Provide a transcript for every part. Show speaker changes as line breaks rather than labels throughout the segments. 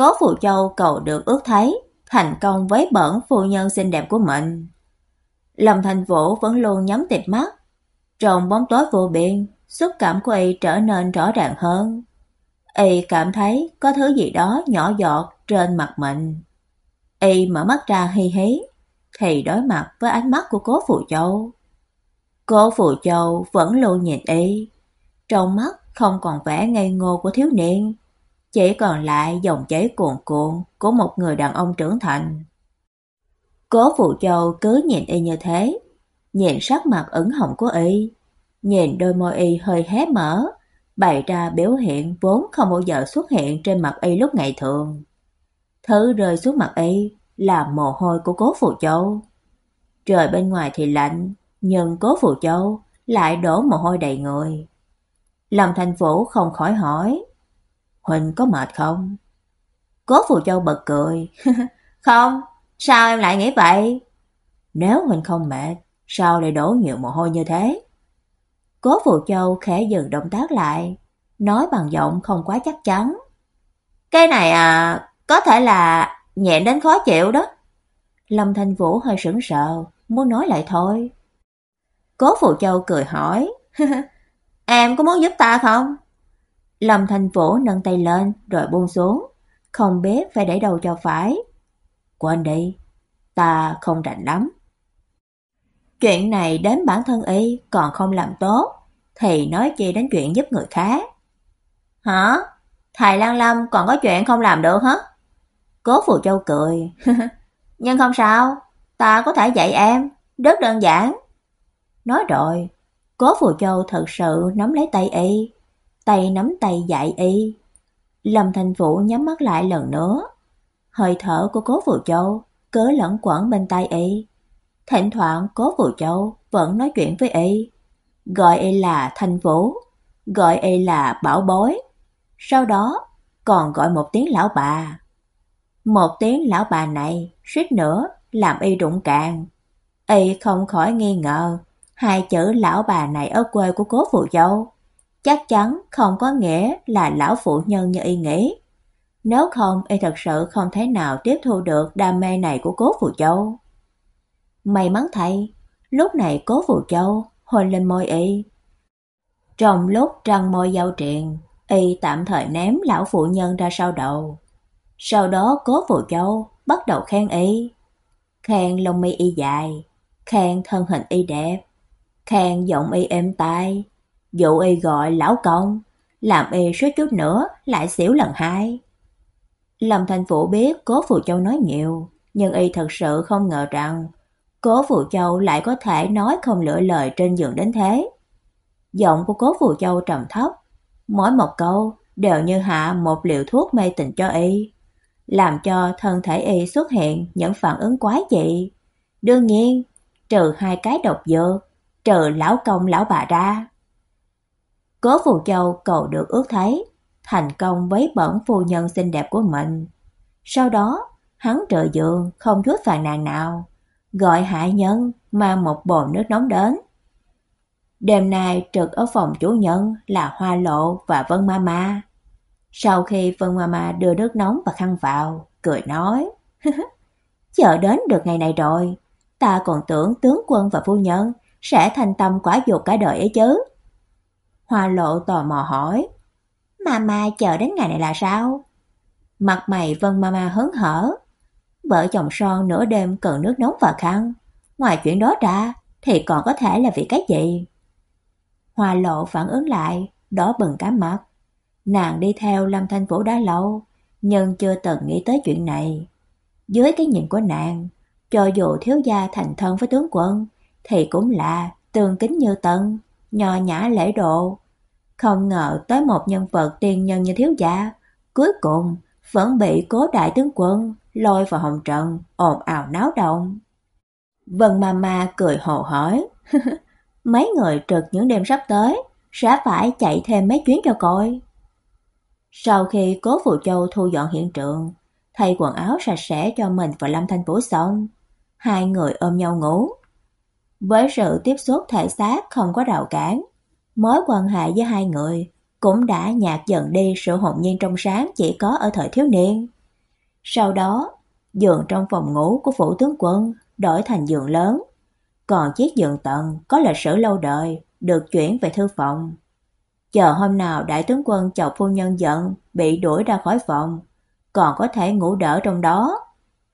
Cố Phù Châu cầu được ước thấy, thành công với bẩn phu nhân xinh đẹp của mình. Lâm Thành Vũ vẫn luôn nhắm tịt mắt. Trong bóng tối vô biên, xúc cảm của y trở nên rõ ràng hơn. Y cảm thấy có thứ gì đó nhỏ giọt trên mặt mình. Y mở mắt ra hi hí, thì đối mặt với ánh mắt của Cố Phù Châu. Cố Phù Châu vẫn luôn nhìn y, trong mắt không còn vẻ ngây ngô của thiếu niên, chỉ còn lại dòng chảy cuồn cuộn của một người đàn ông trưởng thành. Cố Phụ Châu cứ nhìn y như thế, nhìn sắc mặt ửng hồng của y, nhìn đôi môi y hơi hé mở, bày ra biểu hiện vốn không bao giờ xuất hiện trên mặt y lúc ngày thường. Thứ rơi xuống mặt y là mồ hôi của Cố Phụ Châu. Trời bên ngoài thì lạnh, nhưng Cố Phụ Châu lại đổ mồ hôi đầy người. Lâm Thành Vũ không khỏi hỏi, Huỳnh có mệt không? Cố Phù Châu bật cười. không, sao em lại nghĩ vậy? Nếu Huỳnh không mệt, sao lại đổ nhiều mồ hôi như thế? Cố Phù Châu khẽ dừng động tác lại, nói bằng giọng không quá chắc chắn. Cái này à, có thể là nhẹ đến khó chịu đó. Lâm Thanh Vũ hơi sững sờ, muốn nói lại thôi. Cố Phù Châu cười hỏi, em có muốn giúp ta không? Lâm Thành Vũ nâng tay lên rồi buông xuống, không biết phải để đầu cho phải. Quên đi, ta không rảnh lắm. Chuyện này đến bản thân y còn không làm tốt, thì nói chi đến chuyện giúp người khác. Hả? Thầy Lan Lâm còn có chuyện không làm được hả? Cố Phù Châu cười. Nhưng không sao, ta có thể dạy em, rất đơn giản. Nói rồi, Cố Phù Châu thật sự nắm lấy tay y, tay nắm tay dạy y. Lâm Thành Vũ nhắm mắt lại lần nữa. Hơi thở của Cố Vũ Châu cứ lẫn quẩn bên tai y. Thỉnh thoảng Cố Vũ Châu vẫn nói chuyện với y, gọi y là Thành Vũ, gọi y là Bảo Bối. Sau đó còn gọi một tiếng lão bà. Một tiếng lão bà này suýt nữa làm y rụng cạn. Y không khỏi nghi ngờ hai chữ lão bà này ở quê của Cố Vũ Châu chắc chắn không có nghĩa là lão phụ nhân như y nghĩ. Nếu không, y thật sự không thể nào tiếp thu được đam mê này của Cố Phù Châu. May mắn thay, lúc này Cố Phù Châu hôn lên môi y. Trong lúc răng môi giao triền, y tạm thời ném lão phụ nhân ra sau đầu. Sau đó Cố Phù Châu bắt đầu khen y. Khen lông mi y dài, khen thân hình y đẹp, khen giọng y êm tai, Dụ y gọi lão công, làm y suýt chút nữa lại xỉu lần hai. Lâm Thành Vũ biết Cố Phù Châu nói nhiều, nhưng y thật sự không ngờ rằng Cố Phù Châu lại có thể nói không lựa lời trên giường đến thế. Giọng của Cố Phù Châu trầm thấp, mỗi một câu đều như hạ một liều thuốc mê tình cho y, làm cho thân thể y xuất hiện những phản ứng quái dị. Đương nhiên, trừ hai cái độc dược, trừ lão công lão bà ra. Cố Phù Châu cầu được ước thấy, thành công với bẩn phu nhân xinh đẹp của mình. Sau đó, hắn trợ giường không chút phàn nàn nào, gọi hạ nhân mang một bồn nước nóng đến. Đêm nay trực ở phòng chủ nhân là Hoa Lộ và Vân Mama. Sau khi Vân Mama đưa nước nóng và khăn vào, cười nói: "Chờ đến được ngày này rồi, ta còn tưởng tướng quân và phu nhân sẽ thành tâm quả dục cả đời ấy chứ." Hoa lộ tò mò hỏi. Mama chờ đến ngày này là sao? Mặt mày Vân Mama hớn hở. Vợ chồng son nửa đêm cần nước nóng và khăn. Ngoài chuyện đó ra, thì còn có thể là vì cái gì? Hoa lộ phản ứng lại, đỏ bừng cả mặt. Nàng đi theo Lâm Thanh Vũ đã lâu, nhưng chưa từng nghĩ tới chuyện này. Dưới cái nhìn của nàng, cho dù thiếu gia thành thân với tướng quân, thì cũng là tương kính như tân, nho nhã lễ độ. Không ngờ tới một nhân vật tiền nhân như thiếu gia, cuối cùng vẫn bị Cố đại tướng quân lôi vào hồng trận, ồn ào náo động. Vân Mama cười hồ hỏi, mấy người trực những đêm sắp tới, sẽ phải chạy thêm mấy chuyến cho coi. Sau khi Cố Phù Châu thu dọn hiện trường, thay quần áo sạch sẽ cho mình và Lâm Thanh Vũ xong, hai người ôm nhau ngủ. Với sự tiếp xúc thể xác không có rào cản, mối quan hệ giữa hai người cũng đã nhạt dần đi sự hồn nhiên trong sáng chỉ có ở thời thiếu niên. Sau đó, giường trong phòng ngủ của phủ tướng quân đổi thành giường lớn, còn chiếc giường tầng có lịch sử lâu đời được chuyển về thư phòng. Chờ hôm nào đại tướng quân chọc phu nhân giận bị đuổi ra khỏi phòng, còn có thể ngủ đỡ trong đó.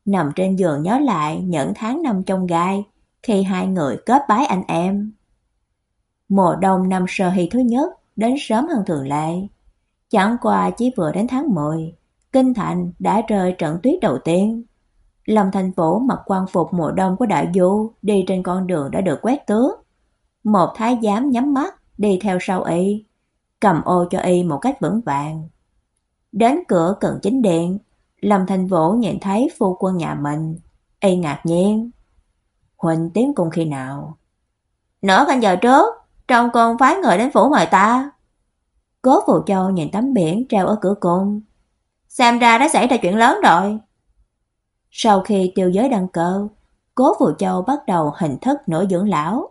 Nằm trên giường nhớ lại những tháng năm trong gai khi hai người kết bái anh em. Mùa đông năm sơ hy thứ nhất đến sớm hơn thường lệ. Chẳng qua chỉ vừa đến tháng 10, Kinh Thành đã rơi trận tuyết đầu tiên. Lâm Thành Vũ mặc quan phục mùa đông của đại du, đi trên con đường đã được quét tước. Một thái giám nhắm mắt đi theo sau y, cầm ô cho y một cách vững vàng. Đến cửa cận chính điện, Lâm Thành Vũ nhìn thấy phu quân nhà mình, y ngạc nhiên. Huynh tiến cung khi nào? Nửa canh giờ trước, trong cung phái người đến phủ mời ta. Cố Phù Châu nhìn tấm biển treo ở cửa cung. Xem ra đã xảy ra chuyện lớn rồi. Sau khi tiêu giới đăng cơ, Cố Phù Châu bắt đầu hình thức nổi dưỡng lão.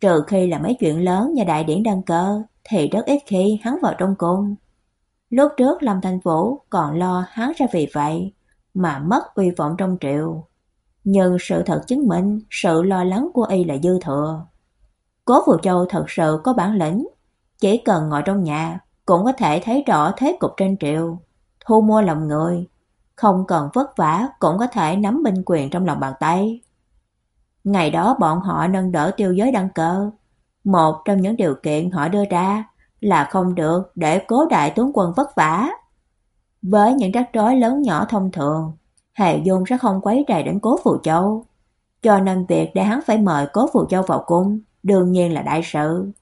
Trừ khi là mấy chuyện lớn như đại điển đăng cơ, thì rất ít khi hắn vào trong cung. Lúc trước Lâm Thanh Vũ còn lo hắn ra vì vậy mà mất uy vọng trong triều. Nhưng sự thật chứng minh sự lo lắng của y là dư thừa. Cố Phù Châu thật sự có bản lĩnh, chỉ cần ngồi trong nhà cũng có thể thấy rõ thế cục trên triều, thu mua lòng người, không cần vất vả cũng có thể nắm binh quyền trong lòng bàn tay. Ngày đó bọn họ nâng đỡ tiêu giới đăng cơ, một trong những điều kiện họ đưa ra là không được để cố đại tướng quân vất vả. Với những rắc rối lớn nhỏ thông thường, Hề Dung sẽ không quấy rầy đến Cố Phù Châu, cho nên việc để hắn phải mời Cố Phù Châu vào cung đương nhiên là đại sự.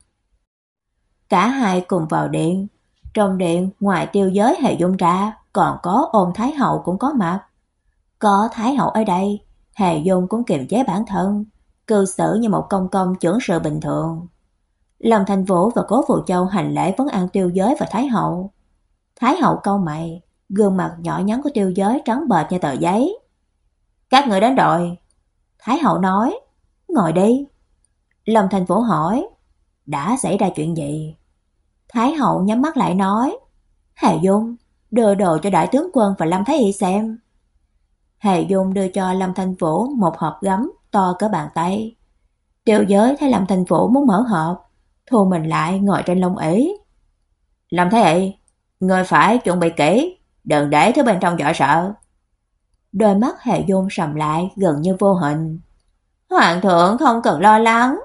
Cả hai cùng vào điện, trong điện ngoài tiêu giới Hề Dung ra, còn có ôn Thái Hậu cũng có mặt. Có Thái Hậu ở đây, Hề Dung cũng kiềm chế bản thân, cư xử như một công công trưởng sự bình thường. Lâm Thành Vũ và Cố phù Châu hành lễ vấn an tiêu giới và Thái Hậu. Thái Hậu câu mày, gương mặt nhỏ nhắn của tiêu giới trắng bệch như tờ giấy. Các người đến rồi. Thái Hậu nói, ngồi đi. Lâm Thành Vũ hỏi, đã xảy ra chuyện gì? Thái Hậu nhắm mắt lại nói, Hề Dung, đưa đồ cho đại tướng quân và Lâm Thái Y xem. Hề Dung đưa cho Lâm Thanh Vũ một hộp gấm to cỡ bàn tay. Tiêu giới thấy Lâm Thanh Vũ muốn mở hộp, thu mình lại ngồi trên lông ỷ. Lâm Thái Y, người phải chuẩn bị kỹ, đừng để thứ bên trong dọa sợ. Đôi mắt Hề Dung sầm lại gần như vô hình. Hoàng thượng không cần lo lắng,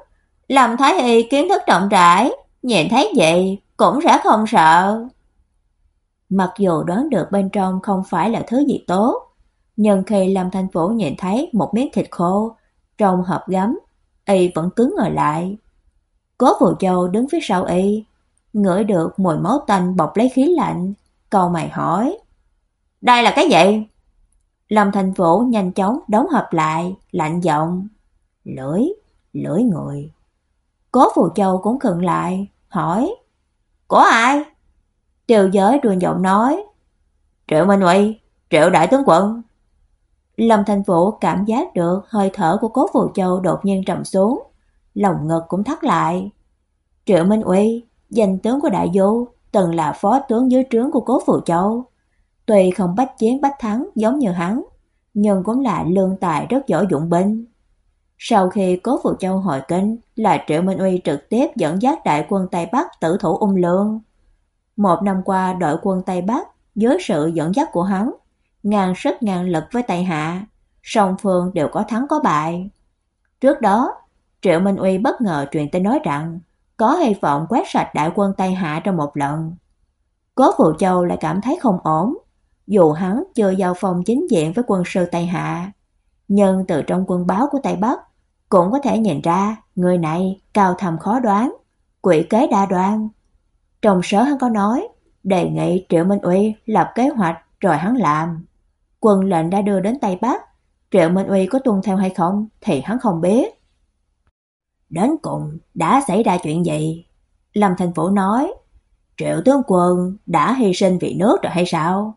Lâm Thái Y kiến thức rộng rãi, nhìn thấy vậy cũng sẽ không sợ. Mặc dù đoán được bên trong không phải là thứ gì tốt, nhưng khi Lâm Thanh Vũ nhìn thấy một miếng thịt khô trong hộp gấm, y vẫn cứng ngồi lại. Cố vũ Châu đứng phía sau y, ngửi được mùi máu tanh bọc lấy khí lạnh, câu mày hỏi: "Đây là cái gì?" Lâm thành Vũ nhanh chóng đóng hộp lại, lạnh giọng: "Lưỡi, lưỡi người." Cố Phù Châu cũng khựng lại, hỏi: "Của ai?" Tiêu Giới ruồn giọng nói: "Triệu Minh Uy, Triệu đại tướng quân." Lâm Thành Vũ cảm giác được hơi thở của Cố Phù Châu đột nhiên trầm xuống, lòng ngực cũng thắt lại. Triệu Minh Uy, danh tướng của Đại Du, từng là phó tướng dưới trướng của Cố Phù Châu. Tuy không bách chiến bách thắng giống như hắn, nhưng cũng là lương tài rất giỏi dụng binh. Sau khi Cố phụ Châu hồi kinh, là Triệu Minh Uy trực tiếp dẫn dắt đại quân Tây Bắc tử thủ ung lương. Một năm qua đội quân Tây Bắc dưới sự dẫn dắt của hắn, ngàn sức ngàn lực với Tây Hạ, song phương đều có thắng có bại. Trước đó, Triệu Minh Uy bất ngờ truyền tin nói rằng có hy vọng quét sạch đại quân Tây Hạ trong một lần. Cố phụ Châu lại cảm thấy không ổn, dù hắn chưa vào phòng chính diện với quân sư Tây Hạ, nhưng từ trong quân báo của Tây Bắc cũng có thể nhìn ra người này cao thầm khó đoán, quỷ kế đa đoan. Trong sớ hắn có nói, đề nghị Triệu Minh Uy lập kế hoạch rồi hắn làm. Quân lệnh đã đưa đến Tây Bắc, Triệu Minh Uy có tuân theo hay không thì hắn không biết. Đến cùng đã xảy ra chuyện gì? Lâm Thành Vũ nói, Triệu tướng quân đã hy sinh vì nước rồi hay sao?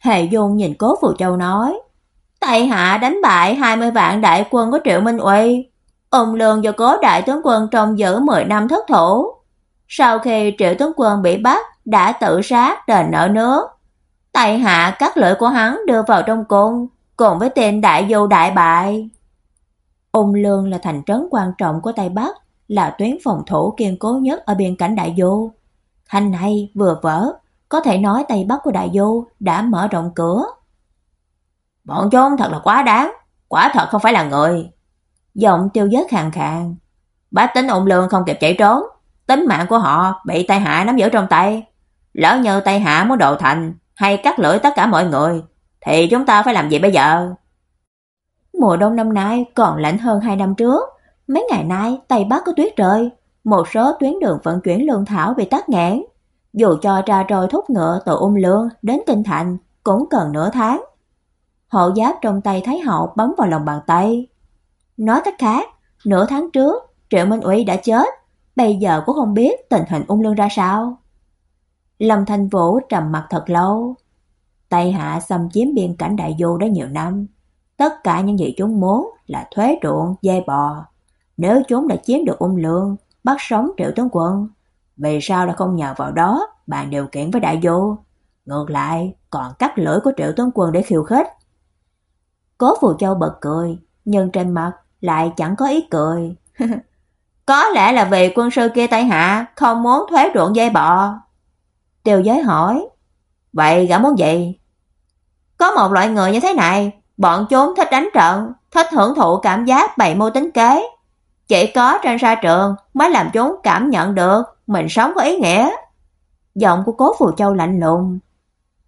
Hệ Dung nhìn Cố Phù Châu nói, "Tại Hạ đánh bại 20 vạn đại quân của Triệu Minh Uy, ông lương do Cố đại tướng quân trong giữ 10 năm thất thủ. Sau khi Triệu tướng quân bị bắt, đã tự sát đền nợ nước. Tại Hạ cắt lưỡi của hắn đưa vào trong cung, cùng với tên đại vô đại bại. Ung Lương là thành trấn quan trọng của Tây Bắc, là tuyến phòng thủ kiên cố nhất ở biên cảnh Đại Du. Thành này vừa vỡ, có thể nói Tây Bắc của Đại Du đã mở rộng cửa. Bọn chúng thật là quá đáng, quả thật không phải là người. Giọng tiêu giới khàn khàn. Bá tính ổn lương không kịp chạy trốn, tính mạng của họ bị Tây Hạ nắm giữ trong tay. Lỡ như Tây Hạ muốn độ thành hay cắt lưỡi tất cả mọi người, thì chúng ta phải làm gì bây giờ? Mùa đông năm nay còn lạnh hơn hai năm trước, mấy ngày nay Tây Bắc có tuyết rơi, một số tuyến đường vận chuyển lương thảo bị tắc nghẽn. Dù cho ra rồi thúc ngựa từ Ung Lương đến Kinh Thành cũng cần nửa tháng. Hộ giáp trong tay Thái Hậu bấm vào lòng bàn tay. Nói cách khác, nửa tháng trước, Triệu Minh Uy đã chết, bây giờ cũng không biết tình hình Ung Lương ra sao. Lâm Thanh Vũ trầm mặt thật lâu. Tây Hạ xâm chiếm biên cảnh Đại Du đã nhiều năm, tất cả những gì chúng muốn là thuế ruộng, dê bò. Nếu chúng đã chiếm được Ung Lương, bắt sống Triệu tướng quân, vì sao là không nhờ vào đó bàn điều kiện với Đại vô. Ngược lại, còn cắt lưỡi của Triệu tuấn quân để khiêu khích. Cố Phù Châu bật cười, nhưng trên mặt lại chẳng có ý cười. có lẽ là vì quân sư kia Tây Hạ không muốn thuế ruộng dây bò. Tiêu giới hỏi, vậy gã muốn gì? Có một loại người như thế này, bọn chúng thích đánh trận, thích hưởng thụ cảm giác bày mưu tính kế. Chỉ có trên sa trường mới làm chúng cảm nhận được mình sống có ý nghĩa. Giọng của Cố Phù Châu lạnh lùng.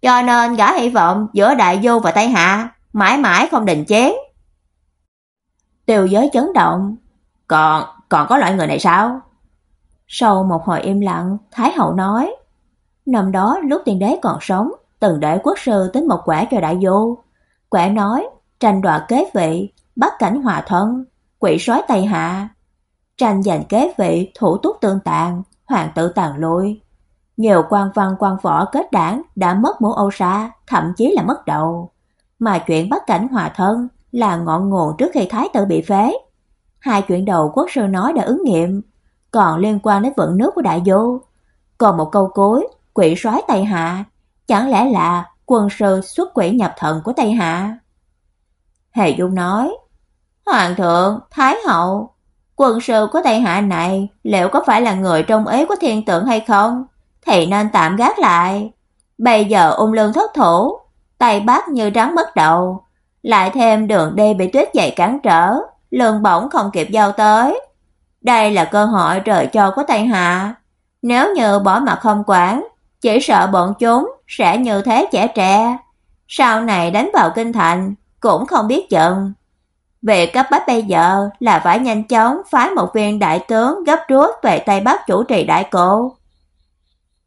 Cho nên gã hy vọng giữa Đại Du và Tây Hạ mãi mãi không đình chiến. Tiêu giới chấn động. Còn, còn có loại người này sao? Sau một hồi im lặng, Thái hậu nói. Năm đó lúc tiền đế còn sống, từng để quốc sư tính một quả cho đại du. Quả nói, tranh đoạt kế vị, bắt cảnh hòa thân, quỷ sói Tây Hạ. Tranh giành kế vị, thủ túc tương tàn, hoàng tử tàn lôi. Nhiều quan văn quan võ kết đảng đã mất mũ Âu Sa, thậm chí là mất đầu. Mà chuyện bắt cảnh hòa thân là ngọn nguồn trước khi thái tử bị phế. Hai chuyện đầu quốc sư nói đã ứng nghiệm, còn liên quan đến vận nước của đại vô Còn một câu cuối, quỷ soái Tây Hạ, chẳng lẽ là quân sư xuất quỷ nhập thần của Tây Hạ? Hề Dung nói, Hoàng thượng, Thái hậu, quân sư của Tây Hạ này liệu có phải là người trong ý của thiên tượng hay không? Thì nên tạm gác lại. Bây giờ ung lương thất thủ, tay bác như rắn mất đầu, lại thêm đường đi bị tuyết dày cản trở, lương bổng không kịp giao tới. Đây là cơ hội trời cho của Tây Hạ. Nếu như bỏ mặt không quản, chỉ sợ bọn chúng sẽ như thế trẻ trẻ. Sau này đánh vào kinh thành, cũng không biết chừng. Việc cấp bách bây giờ là phải nhanh chóng phái một viên đại tướng gấp rút về Tây Bắc chủ trì đại cổ.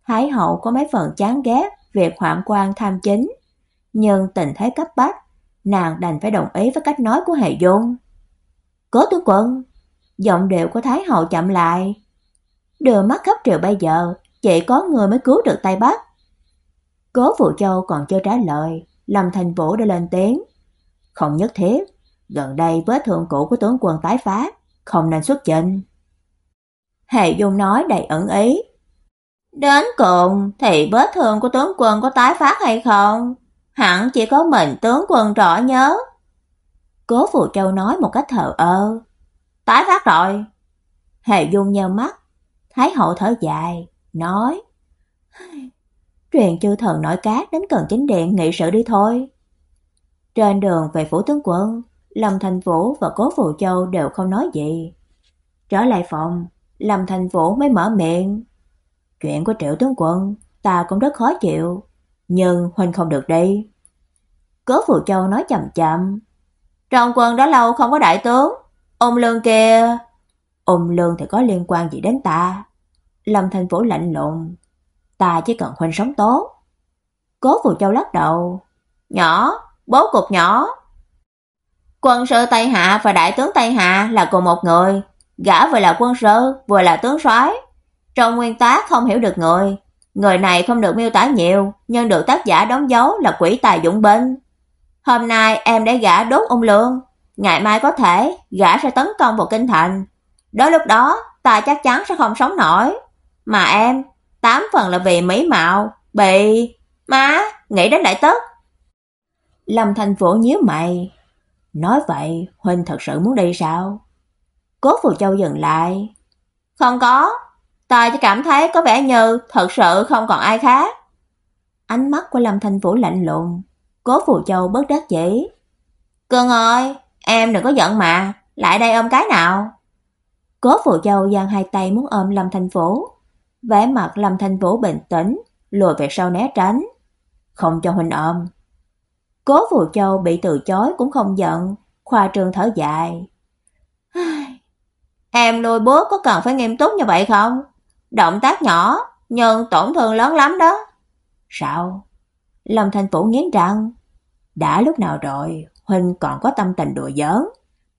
Thái hậu có mấy phần chán ghét việc hoạn quan tham chính, nhưng tình thế cấp bách, nàng đành phải đồng ý với cách nói của Hề Dung. Cố tướng quân, giọng điệu của Thái hậu chậm lại. Đưa mắt khắp triều bây giờ, chỉ có người mới cứu được Tây Bắc. Cố Phụ Châu còn chưa trả lời, Lâm Thành Vũ đã lên tiếng. Không nhất thiết, gần đây vết thương cũ của tướng quân tái phát, không nên xuất trình. Hề Dung nói đầy ẩn ý. Đến cùng thì vết thương của tướng quân có tái phát hay không? Hẳn chỉ có mình tướng quân rõ nhớ. Cố Phù Châu nói một cách thờ ơ. Tái phát rồi. Hề Dung nheo mắt, Thái hậu thở dài, nói Truyền chư thần nổi cát đến cần chính điện nghị sự đi thôi. Trên đường về phủ tướng quân, Lâm Thành Vũ và Cố Phù Châu đều không nói gì. Trở lại phòng, Lâm Thành Vũ mới mở miệng. Chuyện của Triệu tướng quân, ta cũng rất khó chịu, nhưng huynh không được đi. Cố Phù Châu nói chậm chậm. Trong quân đã lâu không có đại tướng, ông Lương kia... Ông Lương thì có liên quan gì đến ta? Lâm Thành Vũ lạnh lùng. Ta chỉ cần huynh sống tốt. Cố Phù Châu lắc đầu. Nhỏ, bố cục nhỏ. Quân sư Tây Hạ và đại tướng Tây Hạ là cùng một người, gã vừa là quân sư, vừa là tướng soái. Trong nguyên tác không hiểu được người, người này không được miêu tả nhiều, nhưng được tác giả đóng dấu là quỷ tài dũng binh. Hôm nay em để gã đốt ung lương, ngày mai có thể gã sẽ tấn công vào kinh thành. Đó lúc đó, ta chắc chắn sẽ không sống nổi. Mà em, tám phần là vì mỹ mạo, bị má nghĩ đến đại tất. Lâm Thành Vũ nhíu mày, nói vậy huynh thật sự muốn đi sao? Cố Phù Châu dừng lại. Không có, ta chỉ cảm thấy có vẻ như thật sự không còn ai khác. Ánh mắt của Lâm Thành Vũ lạnh lùng, Cố Phù Châu bất đắc dĩ. "Cưng ơi, em đừng có giận mà, lại đây ôm cái nào." Cố Phù Châu giang hai tay muốn ôm Lâm Thành Vũ. Vẻ mặt Lâm Thành Vũ bình tĩnh, lùi về sau né tránh, không cho huynh ôm. Cố Phù Châu bị từ chối cũng không giận, khoa trương thở dài. Em lùi bước có cần phải nghiêm túc như vậy không? Động tác nhỏ, nhưng tổn thương lớn lắm đó. Sao? Lâm Thành Vũ nghiến răng. Đã lúc nào rồi, huynh còn có tâm tình đùa giỡn.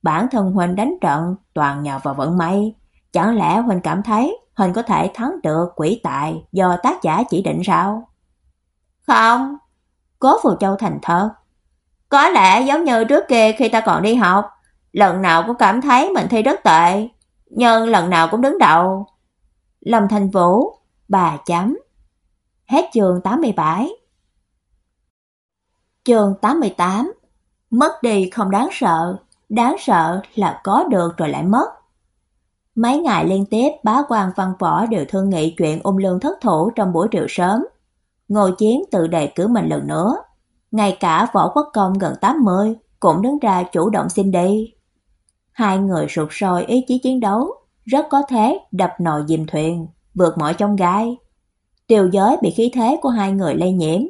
Bản thân huynh đánh trận toàn nhờ vào vận may, chẳng lẽ huynh cảm thấy huynh có thể thắng được quỷ tài do tác giả chỉ định sao? Không, Cố Phù Châu thành thật. Có lẽ giống như trước kia khi ta còn đi học, lần nào cũng cảm thấy mình thi rất tệ, nhưng lần nào cũng đứng đầu. Lâm Thành Vũ, bà chấm. Hết chương 87. Chương 88. Mất đi không đáng sợ, đáng sợ là có được rồi lại mất. Mấy ngày liên tiếp bá quan văn võ đều thương nghị chuyện ung lương thất thủ trong buổi triệu sớm. Ngô Chiến tự đề cử mình lần nữa. Ngay cả võ quốc công gần 80 cũng đứng ra chủ động xin đi. Hai người sụp sôi ý chí chiến đấu, rất có thế đập nồi dìm thuyền, vượt mọi chông gai. Tiêu giới bị khí thế của hai người lây nhiễm,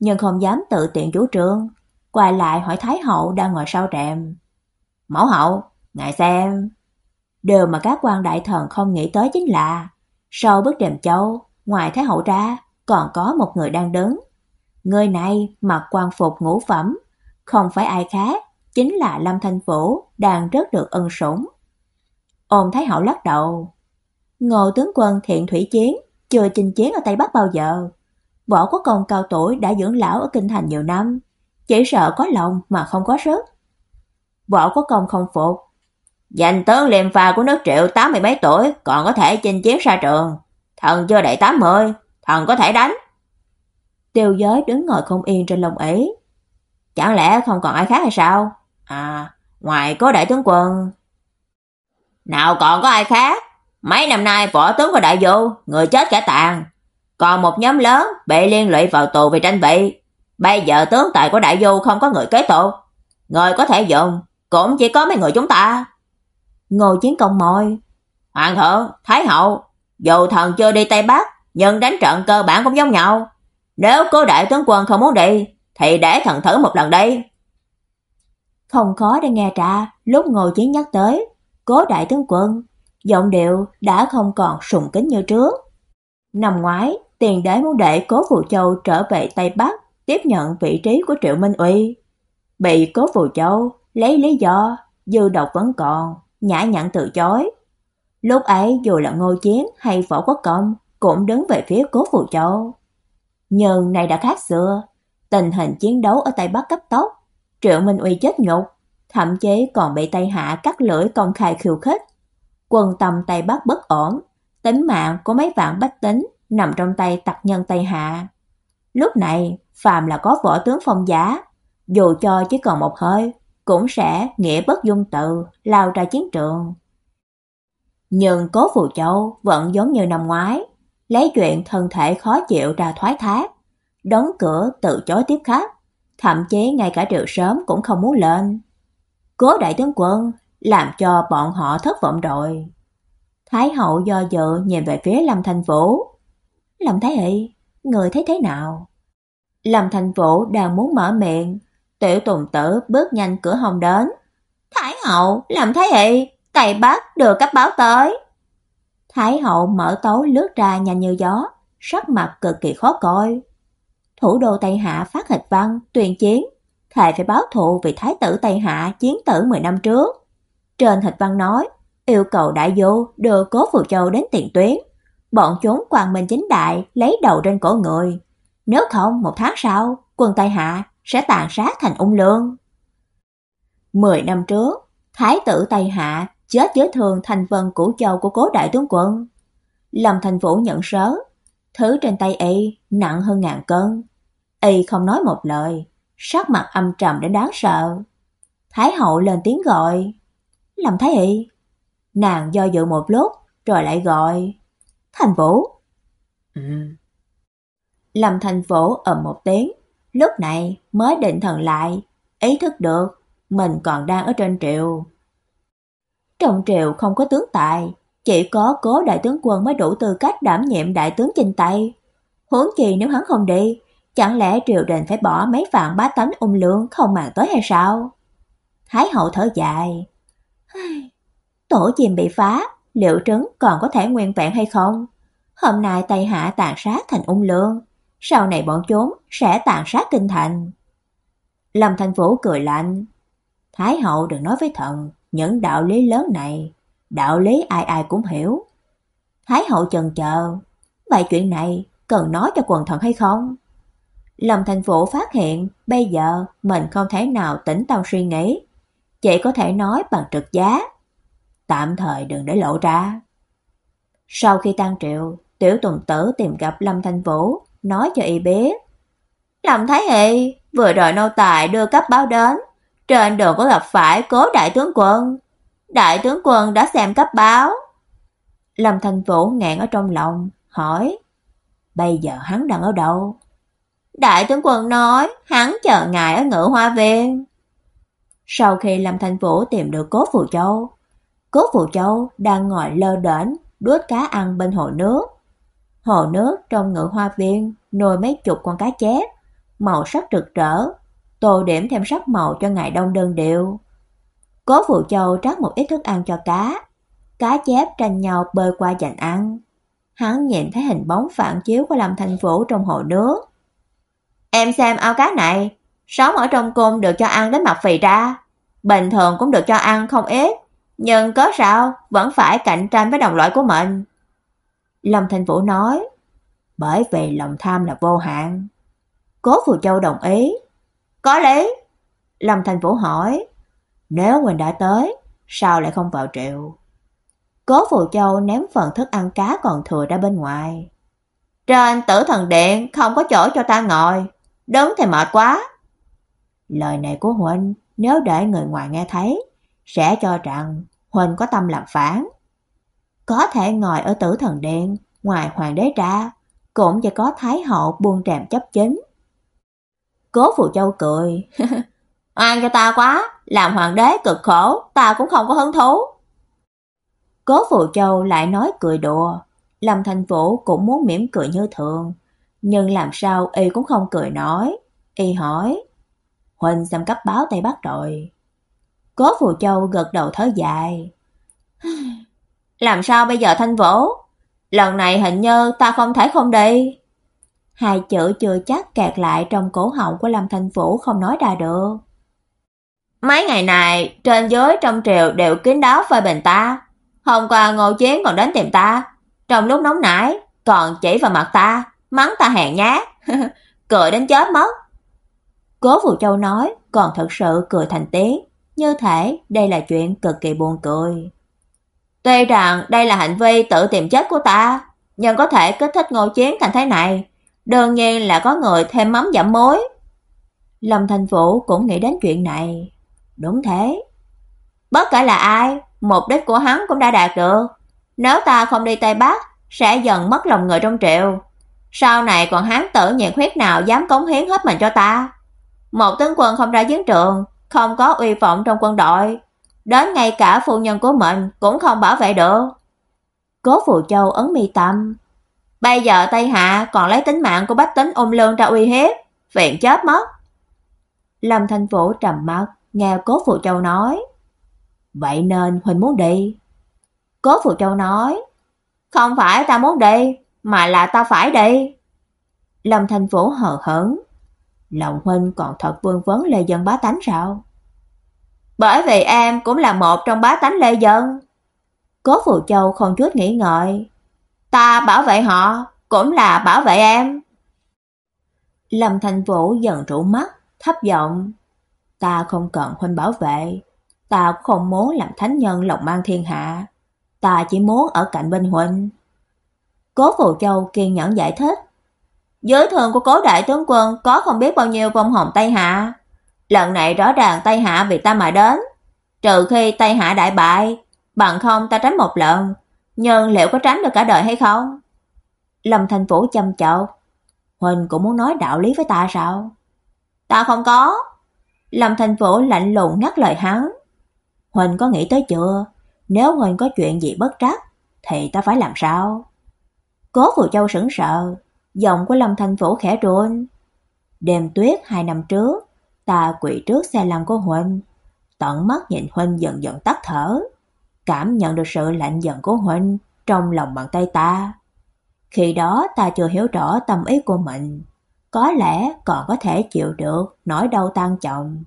nhưng không dám tự tiện chủ trương, quay lại hỏi Thái hậu đang ngồi sau rèm. "Mẫu hậu, ngài xem." Điều mà các quan đại thần không nghĩ tới chính là sau bức rèm châu, ngoài Thái hậu ra, còn có một người đang đứng. Người này mặc quan phục ngũ phẩm, không phải ai khác, chính là Lâm Thanh Vũ đang rất được ân sủng. Ôn Thái hậu lắc đầu. Ngô tướng quân thiện thủy chiến, chưa chinh chiến ở Tây Bắc bao giờ. Võ quốc công cao tuổi đã dưỡng lão ở kinh thành nhiều năm, chỉ sợ có lòng mà không có sức. Võ quốc công không phục. Danh tướng liêm pha của nước Triệu tám mươi mấy tuổi còn có thể chinh chiến xa trường, thần chưa đầy 80, thần có thể đánh. Tiêu giới đứng ngồi không yên trên lồng ấy. Chẳng lẽ không còn ai khác hay sao? À, ngoài có đại tướng quân. Nào còn có ai khác? Mấy năm nay võ tướng của đại vô, người chết cả tàn. Còn một nhóm lớn bị liên lụy vào tù vì tranh vị. Bây giờ tướng tài của đại vô không có người kế tục. Người có thể dùng, cũng chỉ có mấy người chúng ta. Ngồi chiến công môi. Hoàng thượng, Thái hậu, dù thần chưa đi Tây Bắc, nhưng đánh trận cơ bản cũng giống nhau. Nếu cố đại tướng quân không muốn đi, thì để thần thử một lần đây. Không khó để nghe ra, lúc ngồi chiến nhắc tới, cố đại tướng quân, giọng điệu đã không còn sùng kính như trước. Năm ngoái, tiền đế muốn để cố Phù Châu trở về Tây Bắc, tiếp nhận vị trí của Triệu Minh Uy. Bị cố Phù Châu lấy lý do dư độc vẫn còn, nhã nhặn từ chối. Lúc ấy dù là Ngô Chiến hay Võ Quốc Công cũng đứng về phía Cố Phù Châu. Nhưng này đã khác xưa, tình hình chiến đấu ở Tây Bắc cấp tốc, Triệu Minh Uy chết nhục, thậm chí còn bị Tây Hạ cắt lưỡi công khai khiêu khích. Quân tâm Tây Bắc bất ổn, tính mạng của mấy vạn bách tính nằm trong tay tặc nhân Tây Hạ. Lúc này, phàm là có võ tướng phong giá, dù cho chỉ còn một hơi, cũng sẽ nghĩa bất dung tự, lao ra chiến trường. Nhưng Cố Phù Châu vẫn giống như năm ngoái, lấy chuyện thân thể khó chịu ra thoái thác, đóng cửa từ chối tiếp khách, thậm chí ngay cả rượu sớm cũng không muốn lên. Cố đại tướng quân làm cho bọn họ thất vọng rồi. Thái hậu do dự nhìn về phía Lâm Thành Vũ. Lâm Thái Hỷ, người thấy thế nào? Lâm Thành Vũ đang muốn mở miệng, tiểu tùng tử bước nhanh cửa hồng đến. Thái hậu, Lâm Thái Hỷ, Tây Bắc được cấp báo tới. Thái hậu mở tấu lướt ra nhanh như gió, sắc mặt cực kỳ khó coi. thủ đô Tây Hạ phát hịch văn, tuyên chiến, thề phải báo thù vì thái tử Tây Hạ chiến tử 10 năm trước. Trên hịch văn nói, yêu cầu đại vô đưa Cố Phù Châu đến tiền tuyến. Bọn chúng quang minh chính đại lấy đầu trên cổ người. Nếu không, một tháng sau, quân Tây Hạ sẽ tàn sát thành ung lương. Mười năm trước, Thái tử Tây Hạ chết dưới thường thành vân củ châu của cố đại tướng quân. Lâm Thành Vũ nhận sớ, thứ trên tay y nặng hơn ngàn cân. Y không nói một lời, sắc mặt âm trầm đến đáng sợ. Thái hậu lên tiếng gọi, "Lâm Thái y." Nàng do dự một lúc, rồi lại gọi, "Thành Vũ."
"Ừ."
Lâm Thành Vũ ầm một tiếng, lúc này mới định thần lại, ý thức được mình còn đang ở trên triều. Trong triều không có tướng tài, chỉ có Cố đại tướng quân mới đủ tư cách đảm nhiệm đại tướng chinh tay. Huống chi nếu hắn không đi, chẳng lẽ triều đình phải bỏ mấy vạn bá tánh ung lương không màng tới hay sao? Thái hậu thở dài. Tổ chim bị phá, liệu trứng còn có thể nguyên vẹn hay không? Hôm nay Tây Hạ tàn sát thành ung lương, sau này bọn chúng sẽ tàn sát kinh thành. Lâm Thành Vũ cười lạnh. Thái hậu đừng nói với thần, những đạo lý lớn này, đạo lý ai ai cũng hiểu. Thái hậu chần chờ, vậy chuyện này cần nói cho quần thần hay không? Lâm Thành Vũ phát hiện bây giờ mình không thể nào tỉnh táo suy nghĩ, chỉ có thể nói bằng trực giá. Tạm thời đừng để lộ ra. Sau khi tan triệu, Tiểu Tùng Tử tìm gặp Lâm Thành Vũ, nói cho y biết. Lâm Thái Hị, vừa rồi nô tài đưa cấp báo đến, trên đường có gặp phải cố đại tướng quân. Đại tướng quân đã xem cấp báo. Lâm Thành Vũ ngẹn ở trong lòng, hỏi, bây giờ hắn đang ở đâu? Đại tướng quân nói, hắn chờ ngài ở ngự hoa viên. Sau khi Lâm Thành Vũ tìm được Cố Phù Châu, Cố Phù Châu đang ngồi lơ đễnh đuốt cá ăn bên hồ nước. Hồ nước trong ngự hoa viên nồi mấy chục con cá chép, màu sắc rực rỡ, tô điểm thêm sắc màu cho ngày đông đơn điệu. Cố Phụ Châu trát một ít thức ăn cho cá, cá chép tranh nhau bơi qua dành ăn. Hắn nhìn thấy hình bóng phản chiếu của Lâm Thành Vũ trong hồ nước. Em xem ao cá này, sống ở trong cung được cho ăn đến mặt phì ra, bình thường cũng được cho ăn không ít, nhưng có sao vẫn phải cạnh tranh với đồng loại của mình. Lâm Thành Vũ nói, bởi vì lòng tham là vô hạn. Cố Phù Châu đồng ý. Có lý. Lâm Thành Vũ hỏi, nếu huỳnh đã tới, sao lại không vào triệu? Cố Phù Châu ném phần thức ăn cá còn thừa ra bên ngoài. Trên tử thần điện không có chỗ cho ta ngồi, đứng thì mệt quá. Lời này của huỳnh nếu để người ngoài nghe thấy, sẽ cho rằng huỳnh có tâm làm phản. Có thể ngồi ở tử thần điện, ngoài hoàng đế ra, cũng chỉ có thái hậu buông tràm chấp chính. Cố Phù Châu cười. An cho ta quá, làm hoàng đế cực khổ, ta cũng không có hứng thú. Cố Phù Châu lại nói cười đùa, Lâm Thành Vũ cũng muốn mỉm cười như thường, nhưng làm sao y cũng không cười nói. Y hỏi, Huỳnh xem cấp báo Tây Bắc rồi. Cố Phù Châu gật đầu thở dài. Làm sao bây giờ Thanh Vũ? Lần này hình như ta không thể không đi. Hai chữ chưa chắc kẹt lại trong cổ họng của Lâm Thanh Vũ không nói ra được. Mấy ngày này, trên dưới trong triều đều kín đáo phơi bình ta. Hôm qua Ngô Chiến còn đến tìm ta. Trong lúc nóng nảy, còn chỉ vào mặt ta, mắng ta hèn nhát. cười đến chết mất. Cố Phù Châu nói, còn thật sự cười thành tiếng. Như thể đây là chuyện cực kỳ buồn cười. Tuy rằng đây là hành vi tự tìm chết của ta, nhưng có thể kích thích Ngô Chiến thành thế này, đương nhiên là có người thêm mắm giảm muối. Lâm Thành Vũ cũng nghĩ đến chuyện này. Đúng thế. Bất kể là ai, mục đích của hắn cũng đã đạt được. Nếu ta không đi Tây Bắc, sẽ dần mất lòng người trong triệu. Sau này còn hán tử nhiệt huyết nào dám cống hiến hết mình cho ta. Một tướng quân không ra chiến trường, không có uy vọng trong quân đội, đến ngay cả phu nhân của mình cũng không bảo vệ được. Cố Phù Châu ấn mi tâm. Bây giờ Tây Hạ còn lấy tính mạng của bách tính ôm lương ra uy hiếp, viện chết mất. Lâm Thanh Vũ trầm mặc nghe Cố phụ Châu nói. Vậy nên huynh muốn đi. Cố phụ Châu nói. Không phải ta muốn đi, mà là ta phải đi. Lâm Thành Vũ hờ hững. Lòng huynh còn thật vương vấn Lê Dân bá tánh sao? Bởi vì em cũng là một trong bá tánh Lê Dân. Cố phụ Châu không chút nghĩ ngợi. Ta bảo vệ họ, cũng là bảo vệ em. Lâm Thành Vũ dần trụ mắt, thấp giọng. Ta không cần huynh bảo vệ, ta cũng không muốn làm thánh nhân lòng mang thiên hạ, ta chỉ muốn ở cạnh bên huynh. Cố Phù Châu kiên nhẫn giải thích. Giới thường của cố đại tướng quân có không biết bao nhiêu vong hồn Tây Hạ. Lần này rõ ràng Tây Hạ vì ta mà đến, trừ khi Tây Hạ đại bại, bằng không ta tránh một lần, nhưng liệu có tránh được cả đời hay không? Lâm Thành Vũ chăm chọc, Huỳnh cũng muốn nói đạo lý với ta sao? Ta không có. Lâm Thành Vũ lạnh lùng ngắt lời hắn. Huỳnh có nghĩ tới chưa? Nếu Huỳnh có chuyện gì bất trắc, thì ta phải làm sao? Cố Phù Châu sững sờ, giọng của Lâm Thành Vũ khẽ run. Đêm tuyết hai năm trước, ta quỳ trước xe lăn của Huỳnh, tận mắt nhìn Huỳnh dần dần tắt thở, cảm nhận được sự lạnh dần của huynh trong lòng bàn tay ta. Khi đó ta chưa hiểu rõ tâm ý của mình, có lẽ còn có thể chịu được nỗi đau tan trọng.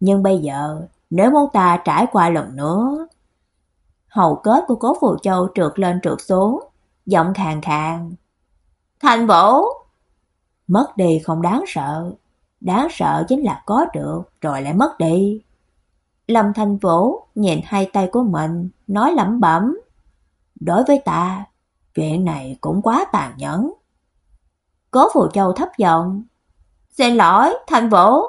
Nhưng bây giờ, nếu muốn ta trải qua lần nữa... Hầu kết của cố Phù Châu trượt lên trượt xuống, giọng khàn khàn. Thành Vũ! Mất đi không đáng sợ, đáng sợ chính là có được rồi lại mất đi. Lâm Thành Vũ nhìn hai tay của mình, nói lẩm bẩm. Đối với ta, chuyện này cũng quá tàn nhẫn. Cố Phù Châu thấp giọng. Xin lỗi, Thành Vũ.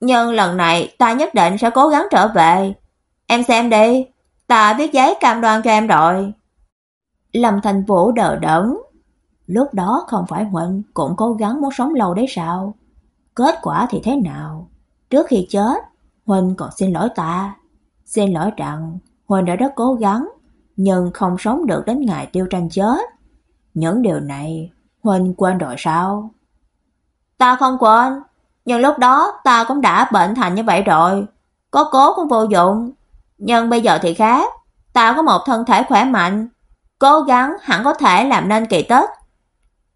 Nhưng lần này ta nhất định sẽ cố gắng trở về. Em xem đi, ta viết giấy cam đoan cho em rồi. Lâm Thành Vũ đờ đẫn. Lúc đó không phải Huỳnh cũng cố gắng muốn sống lâu đấy sao? Kết quả thì thế nào? Trước khi chết, Huỳnh còn xin lỗi ta. Xin lỗi rằng Huỳnh đã rất cố gắng, nhưng không sống được đến ngày tiêu tranh chết. Những điều này Huỳnh quên rồi sao? Ta không quên, nhưng lúc đó ta cũng đã bệnh thành như vậy rồi. Có cố cũng vô dụng, nhưng bây giờ thì khác. Ta có một thân thể khỏe mạnh, cố gắng hẳn có thể làm nên kỳ tích.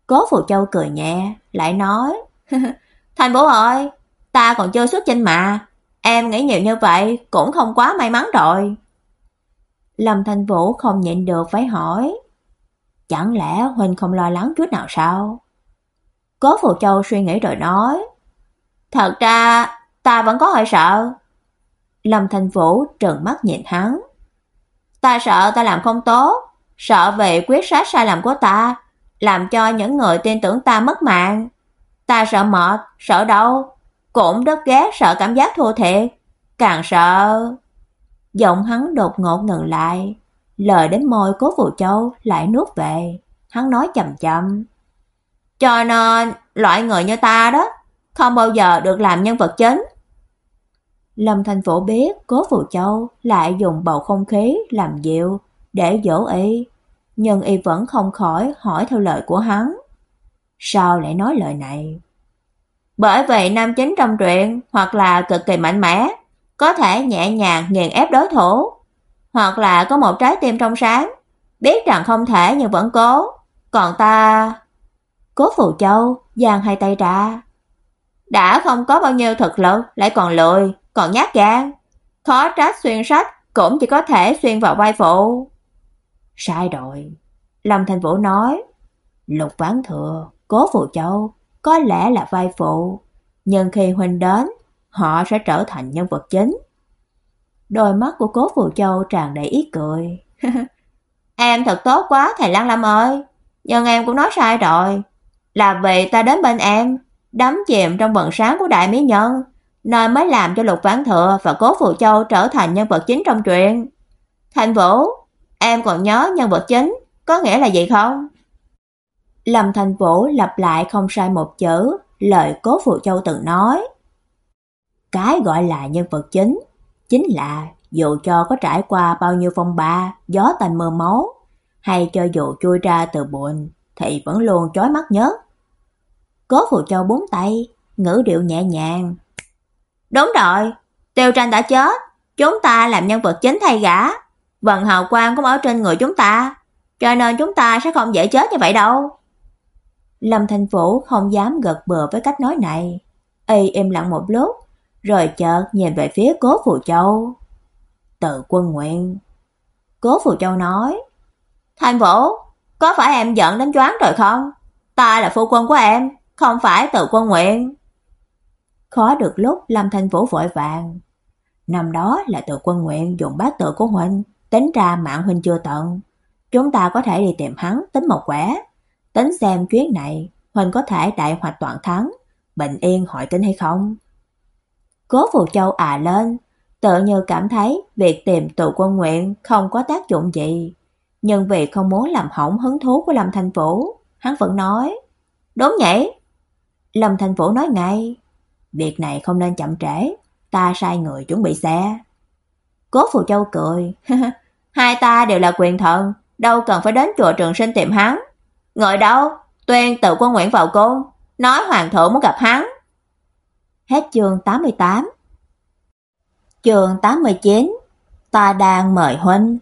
Cố Phù Châu cười nhẹ, lại nói, Thành bố ơi, ta còn chưa xuất chinh mà, em nghĩ nhiều như vậy cũng không quá may mắn rồi. Lâm Thanh Vũ không nhịn được phải hỏi, chẳng lẽ Huynh không lo lắng chút nào sao? Cố Phù Châu suy nghĩ rồi nói, thật ra ta vẫn có hơi sợ. Lâm Thanh Vũ trợn mắt nhìn hắn. Ta sợ ta làm không tốt, sợ về quyết sách sai lầm của ta, làm cho những người tin tưởng ta mất mạng. Ta sợ mệt, sợ đau, cũng rất ghét sợ cảm giác thua thiệt, càng sợ. Giọng hắn đột ngột ngừng lại, lời đến môi Cố Vũ Châu lại nuốt về, hắn nói chậm chậm. Cho nên, loại người như ta đó, không bao giờ được làm nhân vật chính. Lâm Thành Phổ biết Cố Vũ Châu lại dùng bầu không khí làm dịu để dỗ y, nhưng y vẫn không khỏi hỏi theo lời của hắn. Sao lại nói lời này? Bởi vậy nam chính trong truyện hoặc là cực kỳ mạnh mẽ, có thể nhẹ nhàng nghiền ép đối thủ, hoặc là có một trái tim trong sáng, biết rằng không thể nhưng vẫn cố. Còn ta... Cố Phù Châu giang hai tay ra. Đã không có bao nhiêu thực lực, lại còn lười, còn nhát gan. Khó trách xuyên sách cũng chỉ có thể xuyên vào vai phụ. Sai rồi. Lâm Thành Vũ nói. Lục Vãn Thừa, Cố Phù Châu, có lẽ là vai phụ. Nhưng khi huynh đến, họ sẽ trở thành nhân vật chính. Đôi mắt của Cố Phù Châu tràn đầy ý cười. em thật tốt quá thầy Lăng Lâm ơi. Nhưng em cũng nói sai rồi. Là vì ta đến bên em, đắm chìm trong bận sáng của đại mỹ nhân, nên mới làm cho Lục Vãn Thừa và Cố Phù Châu trở thành nhân vật chính trong truyện. Thành Vũ, em còn nhớ nhân vật chính có nghĩa là gì không? Lâm Thành Vũ lặp lại không sai một chữ lời Cố phụ Châu từng nói. Cái gọi là nhân vật chính chính là dù cho có trải qua bao nhiêu phong ba, gió tanh mưa máu, hay cho dù chui ra từ bụi thì vẫn luôn chói mắt nhất. Cố phụ Châu bốn tay, ngữ điệu nhẹ nhàng. Đúng rồi, Tiêu Tranh đã chết, chúng ta làm nhân vật chính thay gã, vận hào quang cũng ở trên người chúng ta, cho nên chúng ta sẽ không dễ chết như vậy đâu. Lâm Thành Vũ không dám gật bừa với cách nói này. Y im lặng một lúc, rồi chợt nhìn về phía Cố Phù Châu. tự Quân Nguyện. Cố Phù Châu nói: "Thành Vũ, có phải em giận đến choáng rồi không? Ta là phu quân của em, không phải tự Quân Nguyện." Khó được lúc Lâm Thành Vũ vội vàng. Năm đó là tự Quân Nguyện dùng bát tự của huynh, tính ra mạng huynh chưa tận. Chúng ta có thể đi tìm hắn tính một quẻ, tính xem chuyến này huynh có thể đại hoạch toàn thắng, bình yên hội tính hay không. Cố Phù Châu à lên, tự như cảm thấy việc tìm tù quân nguyện không có tác dụng gì, nhưng vì không muốn làm hỏng hứng thú của Lâm Thành Vũ, hắn vẫn nói: "Đúng nhảy Lâm Thành Vũ nói ngay: "Việc này không nên chậm trễ, ta sai người chuẩn bị xe." Cố Phù Châu cười: "Hai ta đều là quyền thần, đâu cần phải đến chùa Trường Sinh tìm hắn. Ngồi đâu, tuyên tự quân nguyện vào cung, nói hoàng thượng muốn gặp hắn." Hết chương 88 Chương 89 Ta đang mời huynh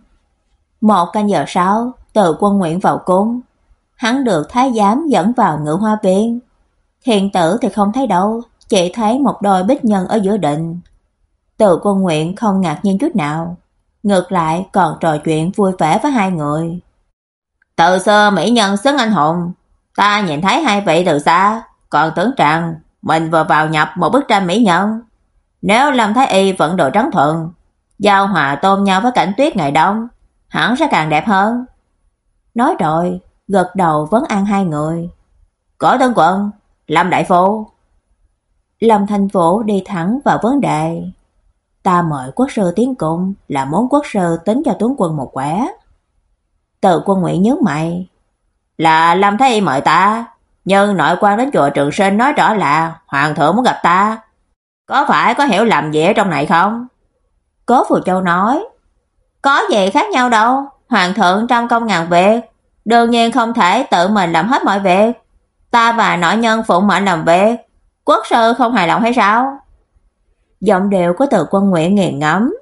Một canh giờ sau, từ quân nguyện vào cung. Hắn được thái giám dẫn vào ngự hoa viên. Thiện tử thì không thấy đâu, chỉ thấy một đôi bích nhân ở giữa định. Từ quân nguyện không ngạc nhiên chút nào, ngược lại còn trò chuyện vui vẻ với hai người. Từ xưa mỹ nhân xứng anh hùng, ta nhìn thấy hai vị từ xa, còn tưởng rằng mình vừa vào nhập một bức tranh mỹ nhân. Nếu Lâm Thái Y vẫn độ trắng thuận, giao hòa tôn nhau với cảnh tuyết ngày đông, hẳn sẽ càng đẹp hơn. Nói rồi, gật đầu vấn an hai người. Cổ tân quận, Lâm Đại Phu. Lâm Thành Vũ đi thẳng vào vấn đề. Ta mời quốc sư tiến cung là muốn quốc sư tính cho tướng quân một quẻ. Từ quân Nguyễn nhớ mày. Là Lâm Thái Y mời ta, nhưng nội quan đến chùa Trường Sinh nói rõ là hoàng thượng muốn gặp ta. Có phải có hiểu lầm gì ở trong này không? Cố Phù Châu nói, có gì khác nhau đâu, hoàng thượng trong công ngàn việc, đương nhiên không thể tự mình làm hết mọi việc. Ta và nội nhân phụng mệnh làm việc, quốc sư không hài lòng hay sao? Giọng điệu của Từ Quân Nguyện nghiền ngẫm,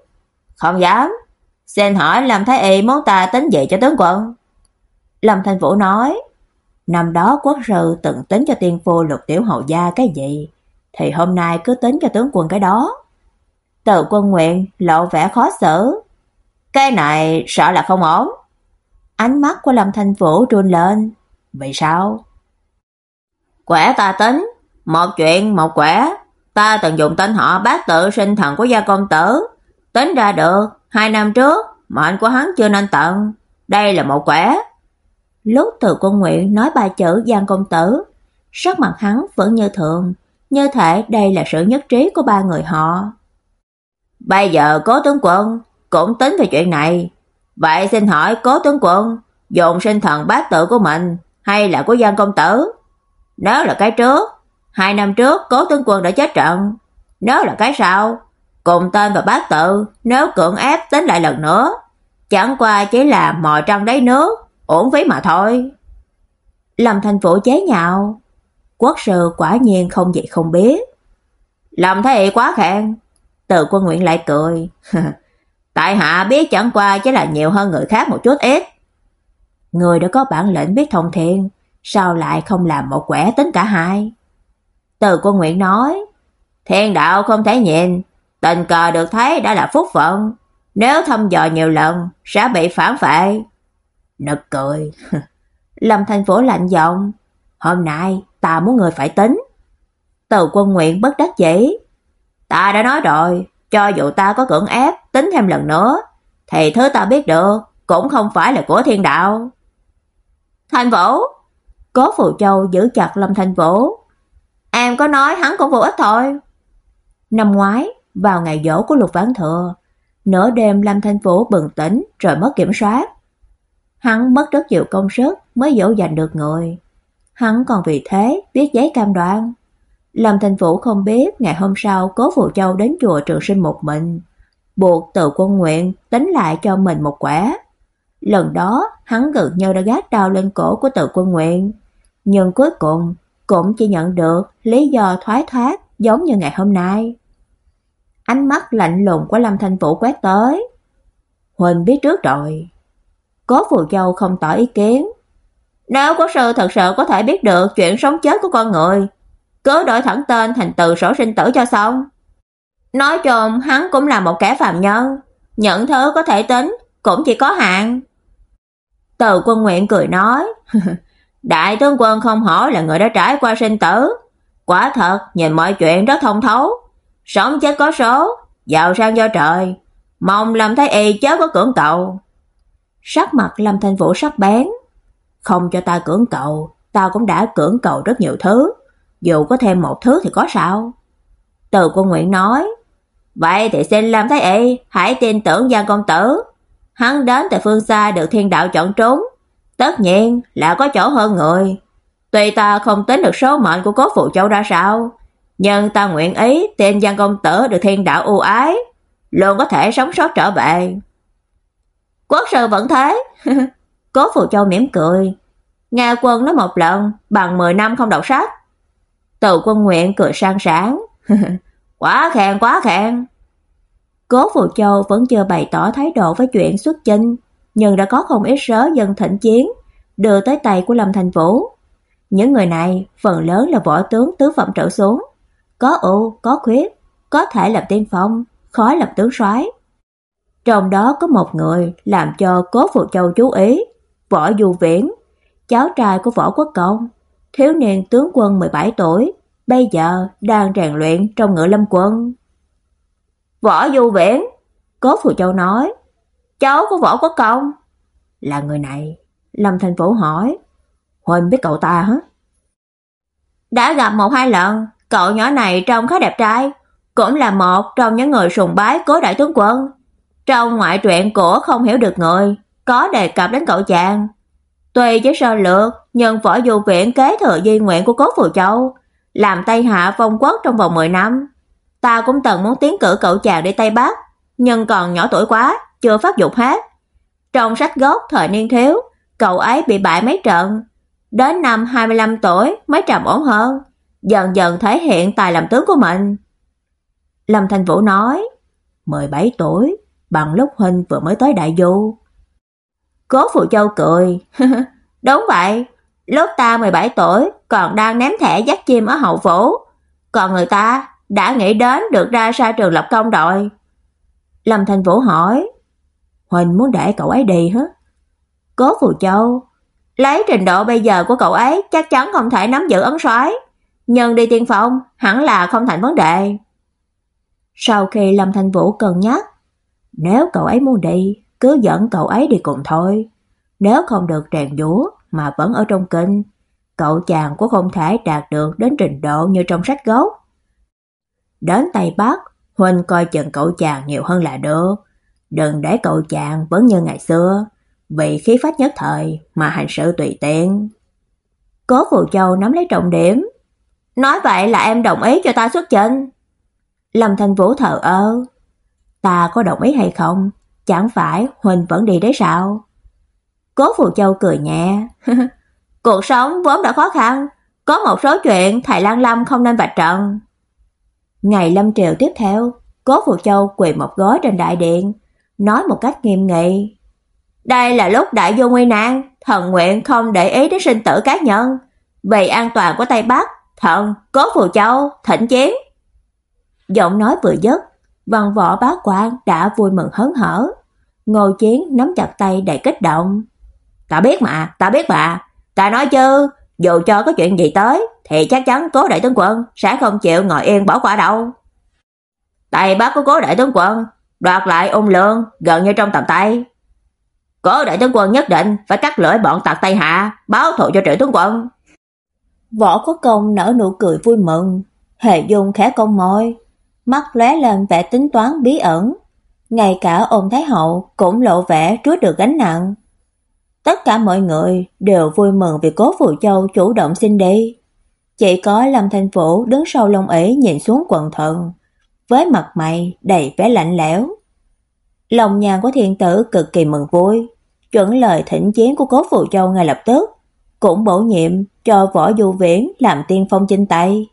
không dám. Xin hỏi Lâm Thái Y muốn ta tính gì cho tướng quân? Lâm Thanh Vũ nói, Năm đó quốc sư từng tính cho tiên phu lục tiểu hậu gia cái gì, thì hôm nay cứ tính cho tướng quân cái đó. Từ quân nguyện lộ vẻ khó xử. Cái này sợ là không ổn. Ánh mắt của Lâm Thanh Vũ run lên. vậy sao? Quẻ ta tính, một chuyện một quẻ. Ta từng dùng tên họ bác tự sinh thần của gia công tử. Tính ra được, hai năm trước, mệnh của hắn chưa nên tận. Đây là một quẻ. Lúc từ Công nguyện nói ba chữ Giang công tử, sắc mặt hắn vẫn như thường, như thể đây là sự nhất trí của ba người họ. Bây giờ cố tướng quân cũng tính về chuyện này. Vậy xin hỏi cố tướng quân dùng sinh thần bát tự của mình hay là của Giang công tử? Nếu là cái trước, hai năm trước cố tướng quân đã chết trận. Nếu là cái sau, cùng tên và bát tự, nếu cưỡng ép tính lại lần nữa, chẳng qua chỉ là mò trăng đáy nước, ổn phí mà thôi. Lâm Thành Vũ chế nhạo, quốc sư quả nhiên không vậy không biết. Lâm thấy quá khen, Từ Quân Nguyện lại cười. Tại hạ biết chẳng qua chỉ là nhiều hơn người khác một chút ít. Người đã có bản lĩnh biết thông thiên, sao lại không làm một quẻ tính cả hai? Từ Quân Nguyện nói, thiên đạo không thể nhìn, tình cờ được thấy đã là phúc phận, nếu thăm dò nhiều lần sẽ bị phản phệ. Nực cười. Lâm Thành Phố lạnh giọng, "Hôm nay ta muốn người phải tính." Từ Quân Nguyện bất đắc dĩ, "Ta đã nói rồi, cho dù ta có cưỡng ép tính thêm lần nữa, thì thứ ta biết được cũng không phải là của thiên đạo." Thành Vũ, Cố Phù Châu giữ chặt Lâm Thành Vũ. "Em có nói hắn cũng vô ích thôi." Năm ngoái, vào ngày giỗ của Lục Vãn Thừa, nửa đêm Lâm Thành Vũ bừng tỉnh rồi mất kiểm soát. Hắn mất rất nhiều công sức mới dỗ dành được người. Hắn còn vì thế viết giấy cam đoan. Lâm Thành Vũ không biết ngày hôm sau Cố Phù Châu đến chùa Trường Sinh một mình, buộc Từ Quân Nguyện tính lại cho mình một quả. Lần đó, hắn gần như đã gác đao lên cổ của Từ Quân Nguyện, nhưng cuối cùng cũng chỉ nhận được lý do thoái thác giống như ngày hôm nay. Ánh mắt lạnh lùng của Lâm Thanh Vũ quét tới. Huỳnh biết trước rồi. Cố Phù Châu không tỏ ý kiến. Nếu có sư thật sự có thể biết được chuyện sống chết của con người, cứ đổi thẳng tên thành từ sổ sinh tử cho xong. Nói chung hắn cũng là một kẻ phàm nhân, nhận thứ có thể tính cũng chỉ có hạn. Từ Quân Nguyện cười nói, đại tướng quân không hỏi là người đã trải qua sinh tử, quả thật nhìn mọi chuyện rất thông thấu, sống chết có số, giàu sang do trời, mong làm thái y chớ có cưỡng cầu. Sắc mặt Lâm Thanh Vũ sắc bén, không cho ta cưỡng cầu, ta cũng đã cưỡng cầu rất nhiều thứ, dù có thêm một thứ thì có sao? Từ Quân Nguyện nói, vậy thì xin làm thái y, hãy tin tưởng Giang công tử. Hắn đến từ phương xa được thiên đạo chọn trúng, tất nhiên là có chỗ hơn người. Tuy ta không tính được số mệnh của Cố Phụ Châu ra sao, nhưng ta nguyện ý tên Giang công tử được thiên đạo ưu ái, luôn có thể sống sót trở về. Quốc sư vẫn thế. Cố phù Châu mỉm cười. Nga quân nói một lần bằng 10 năm không đọc sách. Từ quân nguyện cười sang sáng. quá khen quá khen. Cố phù Châu vẫn chưa bày tỏ thái độ với chuyện xuất chinh, nhưng đã có không ít sớ dân thịnh chiến, đưa tới tay của Lâm Thành Vũ. Những người này phần lớn là võ tướng tứ phẩm trở xuống, có ưu, có khuyết, có thể làm tiên phong, khó làm tướng soái. Trong đó có một người làm cho Cố Phụ Châu chú ý, Võ Du Viễn, cháu trai của Võ Quốc Công, thiếu niên tướng quân 17 tuổi, bây giờ đang rèn luyện trong ngựa lâm quân. Võ Du Viễn, Cố Phụ Châu nói, cháu của Võ Quốc Công. Là người này, Lâm Thành Vũ hỏi, Huỳnh biết cậu ta hả? Đã gặp một hai lần, cậu nhỏ này trông khá đẹp trai, cũng là một trong những người sùng bái cố đại tướng quân. Trong ngoại truyện của không hiểu được người, có đề cập đến cậu chàng. Tuy với sơ lược, nhưng võ du viện kế thừa di nguyện của Cố Phù Châu, làm Tây Hạ phong quốc trong vòng 10 năm. Ta cũng từng muốn tiến cử cậu chàng đi Tây Bắc, nhưng còn nhỏ tuổi quá, chưa phát dục hết. Trong sách gốc thời niên thiếu, cậu ấy bị bại mấy trận, đến năm 25 tuổi mới trầm ổn hơn, dần dần thể hiện tài làm tướng của mình. Lâm Thanh Vũ nói, 17 tuổi, bằng lúc huynh vừa mới tới Đại Du. Cố Phụ Châu cười. Đúng vậy, lúc ta 17 tuổi còn đang ném thẻ dắt chim ở hậu phủ, còn người ta đã nghĩ đến được ra xa trường lập công đội. Lâm Thành Vũ hỏi, Huỳnh muốn để cậu ấy đi hả? Cố Phù Châu, lấy trình độ bây giờ của cậu ấy chắc chắn không thể nắm giữ ấn soái, nhân đi tiên phong hẳn là không thành vấn đề. Sau khi Lâm Thành Vũ cân nhắc, nếu cậu ấy muốn đi, cứ dẫn cậu ấy đi cùng thôi. Nếu không được rèn dúa mà vẫn ở trong kinh, cậu chàng cũng không thể đạt được đến trình độ như trong sách gốc. Đến Tây Bắc, Huynh coi chừng cậu chàng nhiều hơn là được. Đừng để cậu chàng vẫn như ngày xưa, vì khí phách nhất thời mà hành sự tùy tiện. Cố Phù Châu nắm lấy trọng điểm. Nói vậy là em đồng ý cho ta xuất trận. Lâm Thanh Vũ thở ơ. Ta có đồng ý hay không? Chẳng phải Huỳnh vẫn đi đấy sao? Cố Phù Châu cười nhẹ. Cuộc sống vốn đã khó khăn, có một số chuyện thầy Lan Lâm không nên vạch trần. Ngày lâm triều tiếp theo, Cố Phù Châu quỳ một gối trên đại điện, nói một cách nghiêm nghị. Đây là lúc đại vô nguy nan, thần nguyện không để ý đến sinh tử cá nhân. Vì an toàn của Tây Bắc, thần, Cố Phù Châu, thỉnh chiến. Giọng nói vừa dứt, văn võ bá quan đã vui mừng hớn hở. Ngô Chiến nắm chặt tay đầy kích động. Ta biết mà, ta biết mà. Ta nói chứ, dù cho có chuyện gì tới, thì chắc chắn cố đại tướng quân sẽ không chịu ngồi yên bỏ qua đâu. Tay bắt của cố đại tướng quân, đoạt lại ung lương gần như trong tầm tay. Cố đại tướng quân nhất định phải cắt lưỡi bọn tặc Tây Hạ, báo thù cho triệu tướng quân. Võ có công nở nụ cười vui mừng, hệ dung khẽ cong môi, mắt lóe lên vẻ tính toán bí ẩn. Ngay cả ông Thái Hậu cũng lộ vẻ trút được gánh nặng. Tất cả mọi người đều vui mừng vì cố Phù Châu chủ động xin đi. Chỉ có Lâm Thanh Vũ đứng sau lông ấy nhìn xuống quần thần, với mặt mày đầy vẻ lạnh lẽo. Lòng nhàn của thiên tử cực kỳ mừng vui, chuẩn lời thỉnh chiến của cố Phù Châu ngay lập tức, cũng bổ nhiệm cho Võ Du Viễn làm tiên phong chinh Tây.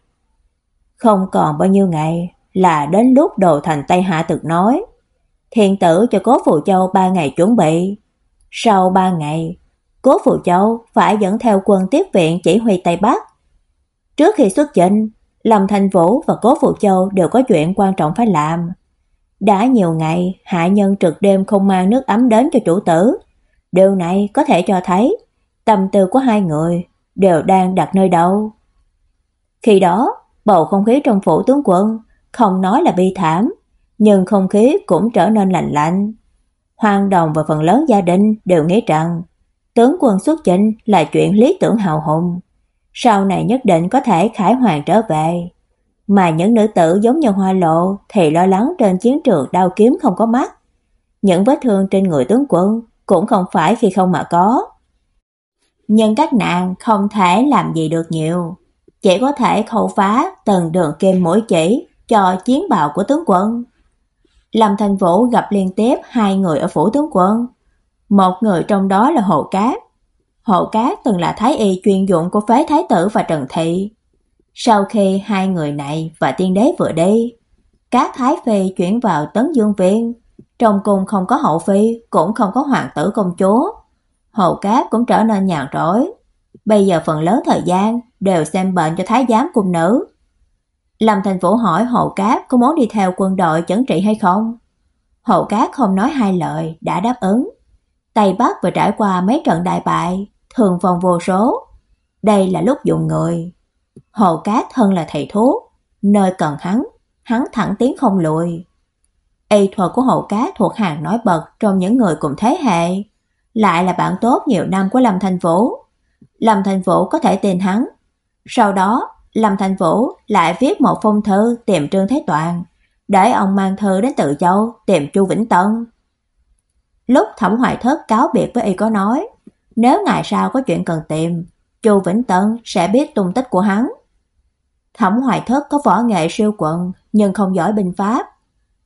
Không còn bao nhiêu ngày là đến lúc đồ thành Tây Hạ thực nói. Thiên tử cho cố Phù Châu ba ngày chuẩn bị. Sau ba ngày, Cố Phù Châu phải dẫn theo quân tiếp viện chỉ huy Tây Bắc. Trước khi xuất chinh, Lâm thành Vũ và Cố Phù Châu đều có chuyện quan trọng phải làm. Đã nhiều ngày, hạ nhân trực đêm không mang nước ấm đến cho chủ tử. Điều này có thể cho thấy tâm tư của hai người đều đang đặt nơi đâu. Khi đó, bầu không khí trong phủ tướng quân không nói là bi thảm, nhưng không khí cũng trở nên lạnh lạnh. Hoàng Đồng và phần lớn gia đình đều nghĩ rằng tướng quân xuất chinh là chuyện lý tưởng hào hùng, sau này nhất định có thể khải hoàn trở về. Mà những nữ tử giống như Hoa Lộ thì lo lắng trên chiến trường đao kiếm không có mắt. Những vết thương trên người tướng quân cũng không phải khi không mà có. Nhưng các nàng không thể làm gì được nhiều, chỉ có thể khâu phá từng đường kim mỗi chỉ cho chiến bào của tướng quân. Lâm Thành Vũ gặp liên tiếp hai người ở phủ tướng quân. Một người trong đó là Hồ Cát. Hồ Cát từng là thái y chuyên dụng của phế thái tử và Trần Thị. Sau khi hai người này và tiên đế vừa đi, các thái phi chuyển vào Tấn Dương Viên, trong cung không có hậu phi, cũng không có hoàng tử công chúa. Hậu Cát cũng trở nên nhàn rỗi. Bây giờ phần lớn thời gian đều xem bệnh cho thái giám cung nữ. Lâm Thành Vũ hỏi Hậu Cát có muốn đi theo quân đội chấn trị hay không. Hậu Cát không nói hai lời, đã đáp ứng. Tây Bắc vừa trải qua mấy trận đại bại, thường vòng vô số. Đây là lúc dùng người. Hậu Cát thân là thầy thuốc, nơi cần hắn, hắn thẳng tiến không lùi. Y thuật của Hậu Cát thuộc hàng nói bật trong những người cùng thế hệ, lại là bạn tốt nhiều năm của Lâm Thành Vũ. Lâm Thành Vũ có thể tin hắn. Sau đó, Lâm Thành Vũ lại viết một phong thư tìm Trương Thế Toàn, để ông mang thư đến Tự Châu tìm Chu Vĩnh Tân. Lúc Thẩm Hoài Thất cáo biệt với y có nói, nếu ngày sau có chuyện cần tìm, Chu Vĩnh Tân sẽ biết tung tích của hắn. Thẩm Hoài Thất có võ nghệ siêu quần nhưng không giỏi binh pháp.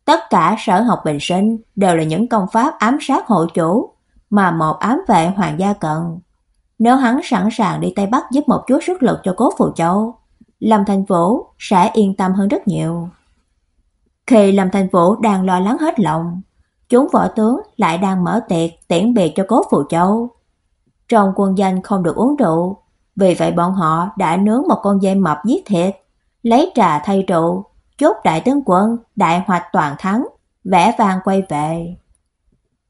Tất cả sở học bình sinh đều là những công pháp ám sát hộ chủ mà một ám vệ hoàng gia cần. Nếu hắn sẵn sàng đi Tây Bắc giúp một chút sức lực cho Cố Phù Châu, Lâm Thành Vũ sẽ yên tâm hơn rất nhiều. Khi Lâm Thành Vũ đang lo lắng hết lòng, chúng võ tướng lại đang mở tiệc tiễn biệt cho Cố Phù Châu. Trong quân danh không được uống rượu, vì vậy bọn họ đã nướng một con dê mập giết thịt, lấy trà thay rượu, chốt đại tướng quân đại hoạch toàn thắng, vẻ vang quay về.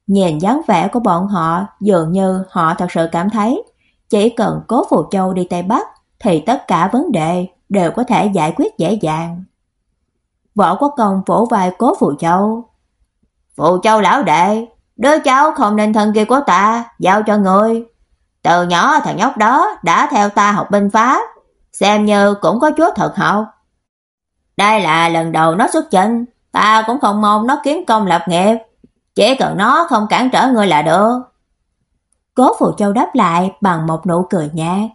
Nhìn dáng vẻ của bọn họ dường như họ thật sự cảm thấy chỉ cần Cố Phù Châu đi Tây Bắc thì tất cả vấn đề đều có thể giải quyết dễ dàng. Võ Quốc Công vỗ vai Cố Phù Châu. "Phù Châu lão đệ, đứa cháu không nên thân kia của ta, giao cho người. Từ nhỏ thằng nhóc đó đã theo ta học binh pháp, xem như cũng có chút thật học. Đây là lần đầu nó xuất trận ta cũng không mong nó kiếm công lập nghiệp, chỉ cần nó không cản trở người là được." Cố Phù Châu đáp lại bằng một nụ cười nhạt,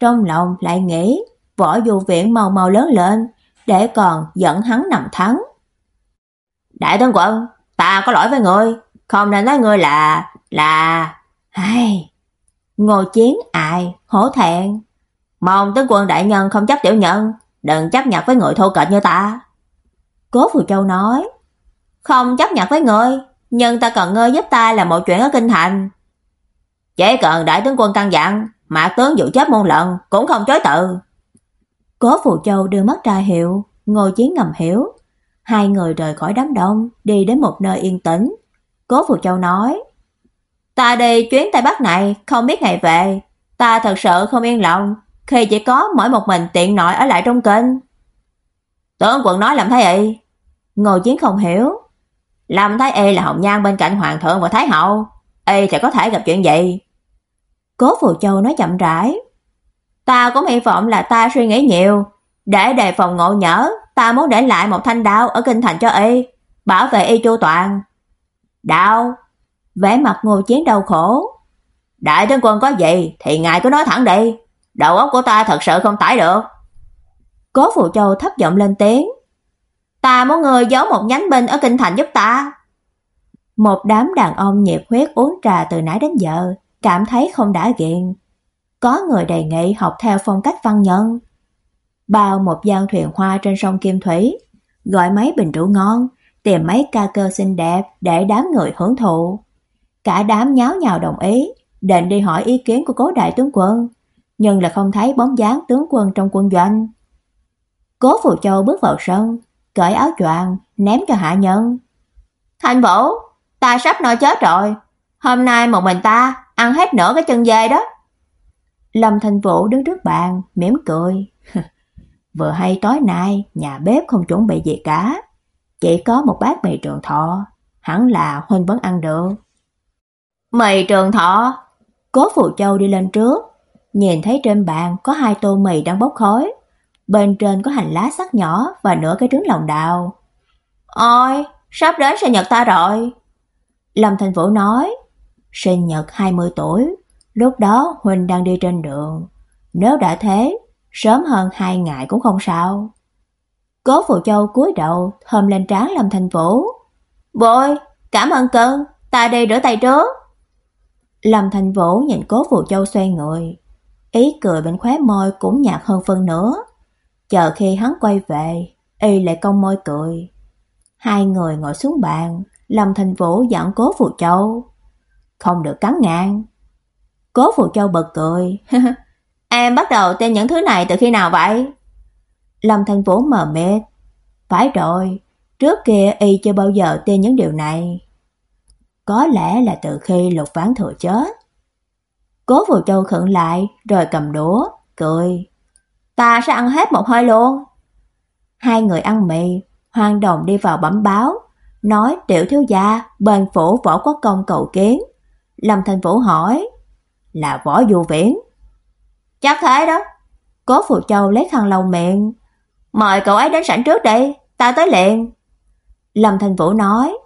trong lòng lại nghĩ võ du viện mau mau lớn lên, để còn dẫn hắn nằm thắng. Đại tướng quân, ta có lỗi với ngươi, không nên nói ngươi là là hay. Ngô Chiến ai, hổ thẹn. Mong tướng quân đại nhân không chấp tiểu nhân, đừng chấp nhận với người thô kệch như ta. Cố Phù Châu nói, không chấp nhận với ngươi, nhưng ta cần ngươi giúp ta làm một chuyện ở kinh thành. Chỉ cần đại tướng quân căn dặn, mạc tướng dụ chết môn lần cũng không chối từ. Cố Phù Châu đưa mắt ra hiệu, Ngô Chiến ngầm hiểu. Hai người rời khỏi đám đông, đi đến một nơi yên tĩnh. Cố Phù Châu nói, Ta đi chuyến Tây Bắc này, không biết ngày về. Ta thật sự không yên lòng, khi chỉ có mỗi một mình tiện nội ở lại trong kênh. Tướng quận nói làm thế vậy? Ngô Chiến không hiểu. Làm thái y là hồng nhan bên cạnh hoàng thượng và thái hậu. Y sẽ có thể gặp chuyện gì? Cố Phù Châu nói chậm rãi. Ta cũng hy vọng là ta suy nghĩ nhiều, để đề phòng ngộ nhỡ, ta muốn để lại một thanh đao ở kinh thành cho y, bảo vệ y chu toàn. Đao? Vẻ mặt Ngô Chiến đau khổ. Đại tướng quân có gì thì ngài cứ nói thẳng đi, đầu óc của ta thật sự không tải được. Cố Phù Châu thấp giọng lên tiếng. Ta muốn người giấu một nhánh binh ở kinh thành giúp ta. Một đám đàn ông nhiệt huyết uống trà từ nãy đến giờ, cảm thấy không đã ghiền, có người đề nghị học theo phong cách văn nhân. Bao một gian thuyền hoa trên sông Kim Thủy, gọi mấy bình rượu ngon, tìm mấy ca cơ xinh đẹp để đám người hưởng thụ. Cả đám nháo nhào đồng ý, định đi hỏi ý kiến của Cố đại tướng quân, nhưng là không thấy bóng dáng tướng quân trong quân doanh. Cố Phù Châu bước vào sân, cởi áo choàng, ném cho hạ nhân. "Thành Vũ, ta sắp no chết rồi, hôm nay một mình ta ăn hết nửa cái chân dê đó." Lâm Thành Vũ đứng trước bàn, mỉm cười. Vừa hay tối nay nhà bếp không chuẩn bị gì cả, chỉ có một bát mì trường thọ, hẳn là huynh vẫn ăn được. Mì trường thọ? Cố Phù Châu đi lên trước, nhìn thấy trên bàn có hai tô mì đang bốc khói, bên trên có hành lá sắc nhỏ và nửa cái trứng lòng đào. "Ôi, sắp đến sinh nhật ta rồi." Lâm Thành Vũ nói, "Sinh nhật 20 tuổi, lúc đó huynh đang đi trên đường, nếu đã thế, sớm hơn hai ngày cũng không sao." Cố Phù Châu cúi đầu thơm lên trán Lâm Thành Vũ. "Bội, cảm ơn cưng, ta đi rửa tay trước." Lâm Thành Vũ nhìn Cố Phù Châu xoay người, ý cười bên khóe môi cũng nhạt hơn phân nữa. Chờ khi hắn quay về, y lại cong môi cười. Hai người ngồi xuống bàn, Lâm Thành Vũ dặn Cố Phù Châu, không được cắn ngang. Cố Phù Châu bật cười. "Em bắt đầu tên những thứ này từ khi nào vậy?" Lâm Thành Vũ mờ mịt. "Phải rồi, trước kia y chưa bao giờ tên những điều này." Có lẽ là từ khi Lục Vãn Thừa chết. Cố Phù Châu khựng lại, rồi cầm đũa, cười. Ta sẽ ăn hết một hơi luôn. Hai người ăn mì, Hoàng Đồng đi vào bẩm báo, nói tiểu thiếu gia bên phủ võ quốc công cầu kiến. Lâm Thành Vũ hỏi, là võ du viễn. Chắc thế đó. Cố phụ Châu lấy khăn lau miệng. Mời cậu ấy đến sảnh trước đi, ta tới liền. Lâm Thành Vũ nói,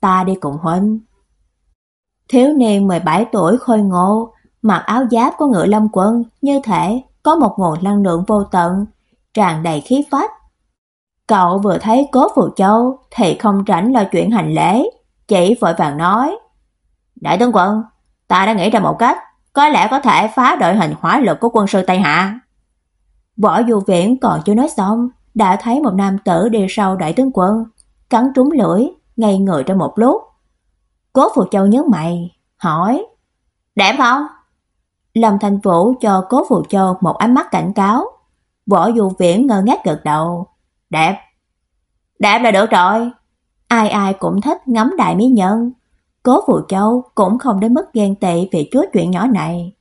ta đi cùng huynh. Thiếu niên 17 tuổi khôi ngô, mặc áo giáp của ngựa lâm quân, như thể có một nguồn năng lượng vô tận, tràn đầy khí phách. Cậu vừa thấy Cố Phù Châu thì không tránh lo chuyện hành lễ, chỉ vội vàng nói: "Đại tướng quân, ta đã nghĩ ra một cách, có lẽ có thể phá đội hình hỏa lực của quân sư Tây Hạ." Võ Du Viễn còn chưa nói xong, đã thấy một nam tử đi sau đại tướng quân, cắn trúng lưỡi, ngây người trong một lúc. Cố Phù Châu nhớ mày, hỏi: "Đẹp không?" Lâm Thành Vũ cho Cố Phù Châu một ánh mắt cảnh cáo. Võ Du Viễn ngơ ngác gật đầu. "Đẹp." "Đẹp là được rồi." Ai ai cũng thích ngắm đại mỹ nhân. Cố Phù Châu cũng không đến mức ghen tị vì chút chuyện nhỏ này.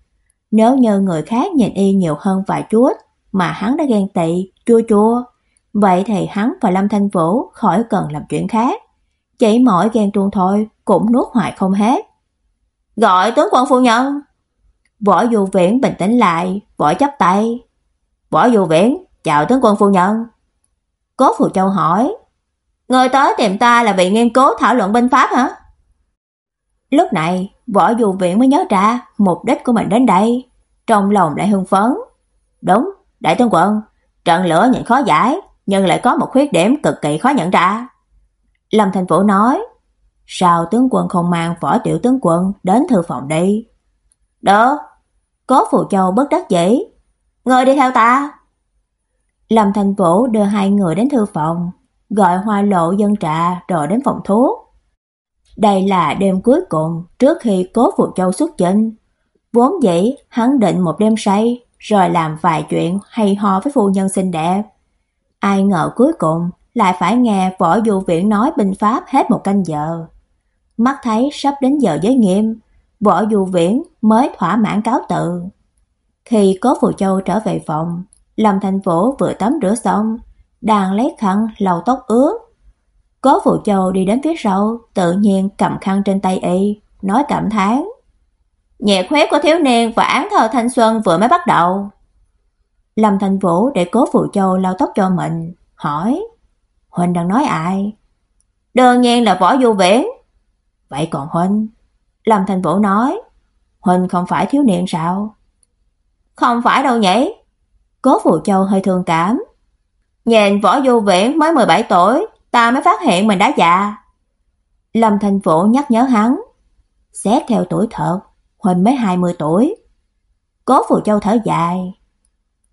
Nếu như người khác nhìn y nhiều hơn vài chút mà hắn đã ghen tị, chua chua, vậy thì hắn và Lâm Thanh Vũ khỏi cần làm chuyện khác. Chỉ mỗi ghen tuông thôi cũng nuốt hoài không hết. Gọi tướng quân phu nhân. Võ Du Viễn bình tĩnh lại, võ chắp tay. Võ Du Viễn, chào tướng quân phu nhân. Cố Phù Châu hỏi, người tới tìm ta là vì nghiên cứu thảo luận binh pháp hả? Lúc này, Võ Du Viễn mới nhớ ra mục đích của mình đến đây, trong lòng lại hưng phấn. Đúng, đại tướng quân, trận lửa nhìn khó giải, nhưng lại có một khuyết điểm cực kỳ khó nhận ra. Lâm Thành Vũ nói, sao tướng quân không mang võ tiểu tướng quân đến thư phòng đi? Đó, Cố Phù Châu bất đắc dĩ. Người đi theo ta. Lâm Thành Vũ đưa hai người đến thư phòng, gọi hoa lộ dân trà rồi đến phòng thuốc. Đây là đêm cuối cùng trước khi Cố Phù Châu xuất chinh. Vốn dĩ hắn định một đêm say rồi làm vài chuyện hay ho với phu nhân xinh đẹp. Ai ngờ cuối cùng lại phải nghe Võ Du Viễn nói binh pháp hết một canh giờ. Mắt thấy sắp đến giờ giới nghiêm, Võ Du Viễn mới thỏa mãn cáo từ. Khi Cố Phù Châu trở về phòng, Lâm Thành Vũ vừa tắm rửa xong, đang lấy khăn lau tóc ướt. Cố Phù Châu đi đến phía sau, tự nhiên cầm khăn trên tay y, nói cảm thán. nhẹ huyết của thiếu niên và án thơ thanh xuân vừa mới bắt đầu. Lâm Thành Vũ để Cố Phù Châu lau tóc cho mình, hỏi: "Huynh đang nói ai?" "Đương nhiên là Võ Du Viễn." "Vậy còn huynh?" Lâm Thành Vũ nói: "Huynh không phải thiếu niên sao?" "Không phải đâu nhỉ?" Cố Phù Châu hơi thương cảm. "Nhìn Võ Du Viễn mới 17 tuổi, ta mới phát hiện mình đã già." Lâm Thành Vũ nhắc nhớ hắn. Xét theo tuổi thật, Huynh mới 20 tuổi. Cố Phù Châu thở dài.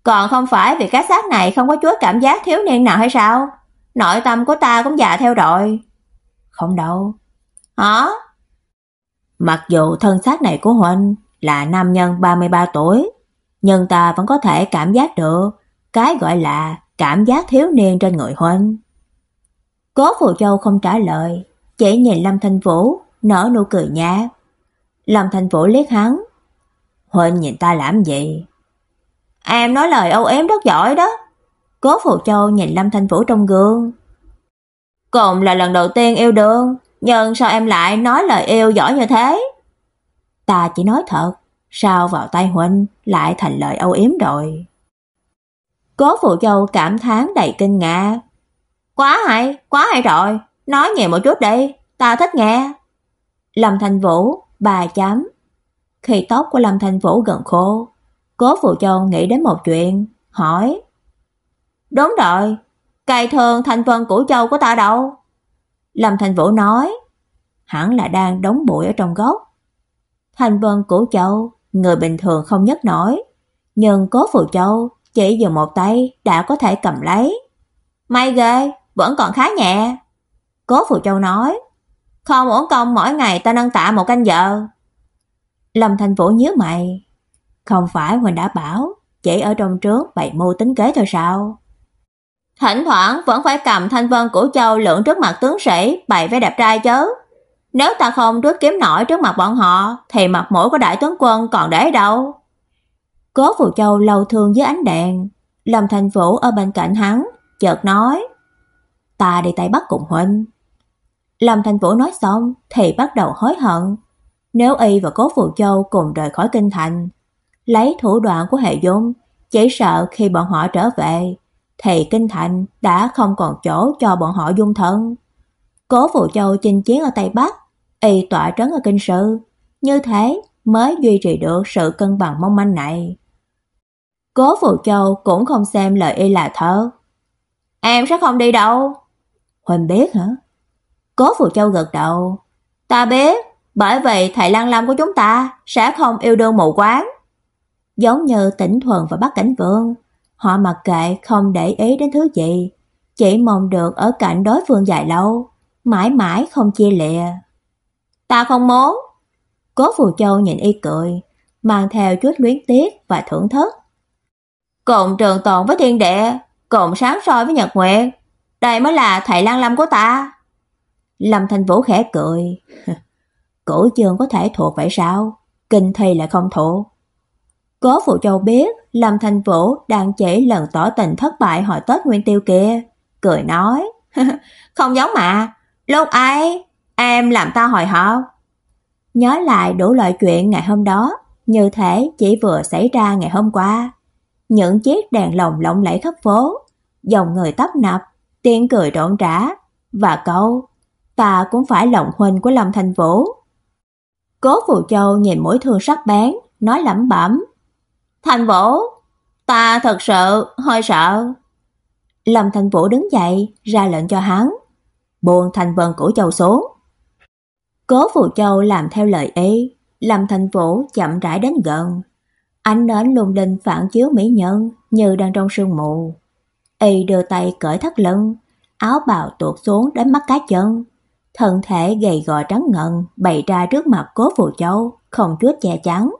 Còn không phải vì cái xác này không có chút cảm giác thiếu niên nào hay sao? Nội tâm của ta cũng già theo rồi. Không đâu. Hả? Mặc dù thân xác này của Huynh là nam nhân 33 tuổi, nhưng ta vẫn có thể cảm giác được cái gọi là cảm giác thiếu niên trên người huynh. Cố Phù Châu không trả lời, chỉ nhìn Lâm Thanh Vũ, nở nụ cười nhạt. Lâm Thanh Vũ liếc hắn. Huynh nhìn ta làm gì? Em nói lời âu yếm rất giỏi đó. Cố Phù Châu nhìn Lâm Thanh Vũ trong gương. "Cũng là lần đầu tiên yêu đương, nhưng sao em lại nói lời yêu giỏi như thế? Ta chỉ nói thật, sao vào tay huynh lại thành lời âu yếm rồi. Cố Phụ Châu cảm thán đầy kinh ngạc. Quá hay, quá hay rồi, nói nhiều một chút đi, ta thích nghe. Lâm Thành Vũ, bà chấm. Khi tóc của Lâm Thành Vũ gần khô, Cố Phụ Châu nghĩ đến một chuyện, hỏi. Đúng rồi, cây thường thành phần của châu của ta đâu? Lâm Thành Vũ nói, hẳn là đang đóng bụi ở trong gốc. Thành vân cổ châu, người bình thường không nhấc nổi, nhưng Cố Phụ Châu chỉ dùng một tay đã có thể cầm lấy. May ghê, vẫn còn khá nhẹ. Cố Phụ Châu nói, không uổng công mỗi ngày ta nâng tạ một canh giờ. Lâm Thành Vũ nhớ mày, không phải mình đã bảo, chỉ ở trong trướng bày mưu tính kế thôi sao? Thỉnh thoảng vẫn phải cầm thanh vân của châu lượn trước mặt tướng sĩ bày vẻ đẹp trai chứ. Nếu ta không rút kiếm nổi trước mặt bọn họ thì mặt mũi của đại tướng quân còn để đâu. Cố Phù Châu lâu thương với ánh đèn, Lâm Thành Vũ ở bên cạnh hắn, chợt nói: "Ta đi Tây Bắc cùng huynh." Lâm Thành Vũ nói xong thì bắt đầu hối hận. Nếu y và Cố Phù Châu cùng rời khỏi kinh thành, lấy thủ đoạn của hệ dung, chỉ sợ khi bọn họ trở về thì kinh thành đã không còn chỗ cho bọn họ dung thân. Cố Phù Châu chinh chiến ở Tây Bắc, y tọa trấn ở kinh sư, như thế mới duy trì được sự cân bằng mong manh này. Cố Phù Châu cũng không xem lời y là thơ. Em sẽ không đi đâu. Huỳnh biết hả? Cố Phù Châu gật đầu. Ta biết, bởi vì thầy Lăng Lâm của chúng ta sẽ không yêu đương mù quáng. Giống như Tỉnh Thuần và Bắc Cảnh Vương, họ mặc kệ không để ý đến thứ gì, chỉ mong được ở cạnh đối phương dài lâu, mãi mãi không chia lìa. Ta không muốn. Cố Phù Châu nhìn y cười, mang theo chút luyến tiếc và thưởng thức. cộng trường tồn với thiên địa, cộng sáng soi với nhật nguyệt, đây mới là thầy lang Lâm của ta. Lâm Thanh Vũ khẽ cười. Cổ trường có thể thuộc vậy sao? Kinh thi lại không thuộc. Cố Phụ Châu biết Lâm Thanh Vũ đang chỉ lần tỏ tình thất bại hỏi Tết Nguyên Tiêu kia, cười nói, "Không giống mà, lúc ấy em làm ta hồi hộp." Nhớ lại đủ loại chuyện ngày hôm đó, như thể chỉ vừa xảy ra ngày hôm qua. Những chiếc đèn lồng lộng lẫy khắp phố, dòng người tấp nập, tiếng cười rộn rã và câu "Ta cũng phải lòng huynh của Lâm Thanh Vũ." Cố Phù Châu nhìn mũi thương sắc bén, nói lẩm bẩm: thành Vũ, ta thật sự hơi sợ." Lâm thành Vũ đứng dậy, ra lệnh cho hắn, buông thành vân cổ Châu xuống. Cố Phù Châu làm theo lời ý, Lâm thành Vũ chậm rãi đến gần. Ánh nến lung linh phản chiếu mỹ nhân như đang trong sương mù. Y đưa tay cởi thắt lưng, áo bào tuột xuống đến mắt cá chân. Thân thể gầy gò trắng ngần bày ra trước mặt Cố Phù Châu, không chút che chắn.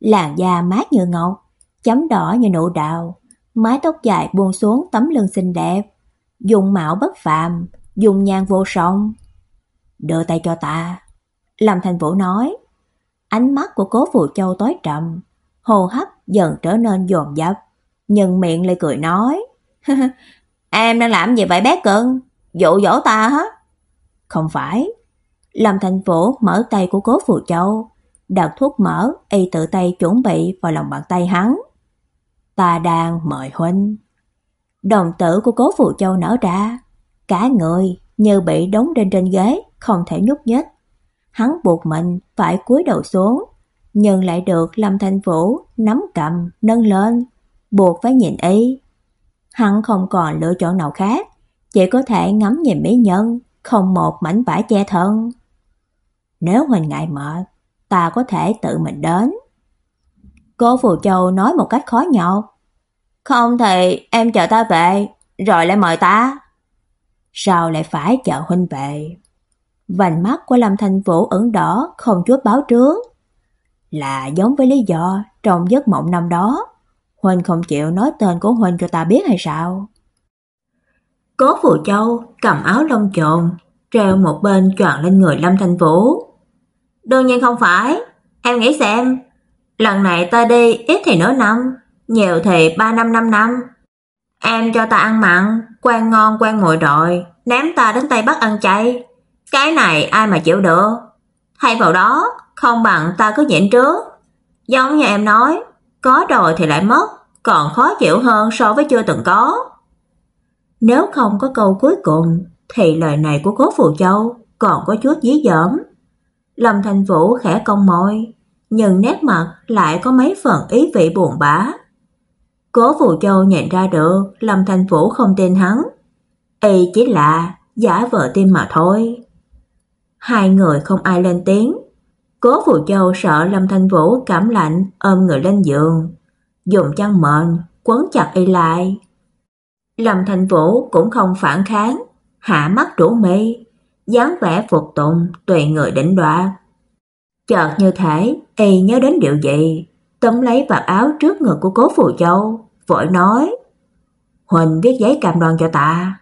Làn da mát như ngọc, chấm đỏ như nụ đào, mái tóc dài buông xuống tấm lưng xinh đẹp, dùng mạo bất phàm, dùng nhan vô song. "Đưa tay cho ta." Lâm Thành Vũ nói. Ánh mắt của Cố Phù Châu tối trầm, hô hấp dần trở nên dồn dập, nhưng miệng lại cười nói: "Em đang làm gì vậy bé cưng? Dụ dỗ ta hả?" "Không phải." Lâm Thành Vũ mở tay của Cố Phù Châu, đặt thuốc mỡ, y tự tay chuẩn bị vào lòng bàn tay hắn. "Ta đang mời huynh." Đồng tử của Cố Phù Châu nở ra, cả người như bị đóng trên trên ghế, không thể nhúc nhích. Hắn buộc mình phải cúi đầu xuống, nhưng lại được Lâm Thanh Vũ nắm cầm nâng lên, buộc phải nhìn y. Hắn không còn lựa chọn nào khác, chỉ có thể ngắm nhìn mỹ nhân, không một mảnh vải che thân. Nếu huynh ngại mệt, ta có thể tự mình đến. Cô Phù Châu nói một cách khó nhọc. Không thì em chờ ta về, rồi lại mời ta. Sao lại phải chờ huynh về? Vành mắt của Lâm Thanh Vũ ửng đỏ không chút báo trước. là giống với lý do trong giấc mộng năm đó, Huynh không chịu nói tên của Huynh cho ta biết hay sao? Cố Phù Châu cầm áo lông trồn, treo một bên choàng lên người Lâm Thanh Vũ. Đương nhiên không phải, em nghĩ xem, lần này ta đi ít thì nửa năm, nhiều thì ba năm năm năm. Em cho ta ăn mặn, quen ngon quen ngồi rồi, ném ta đến Tây Bắc ăn chay. Cái này ai mà chịu được? Thay vào đó, không bằng ta cứ nhịn trước. Giống như em nói, có rồi thì lại mất, còn khó chịu hơn so với chưa từng có. Nếu không có câu cuối cùng thì lời này của Cố Phù Châu còn có chút dí dỏm. Lâm Thành Vũ khẽ cong môi, nhưng nét mặt lại có mấy phần ý vị buồn bã. Cố Vũ Châu nhận ra được Lâm Thành Vũ không tin hắn, y chỉ là giả vờ tin mà thôi. Hai người không ai lên tiếng. Cố Vũ Châu sợ Lâm Thanh Vũ cảm lạnh ôm người lên giường, dùng chăn mền quấn chặt y lại. Lâm Thanh Vũ cũng không phản kháng, hạ mắt rủ mi, dáng vẻ phục tùng tùy người đỉnh đoạ. Chợt như thể y nhớ đến điều gì, tóm lấy vạt áo trước ngực của Cố Phù Châu, vội nói: "Huỳnh viết giấy cam đoan cho ta."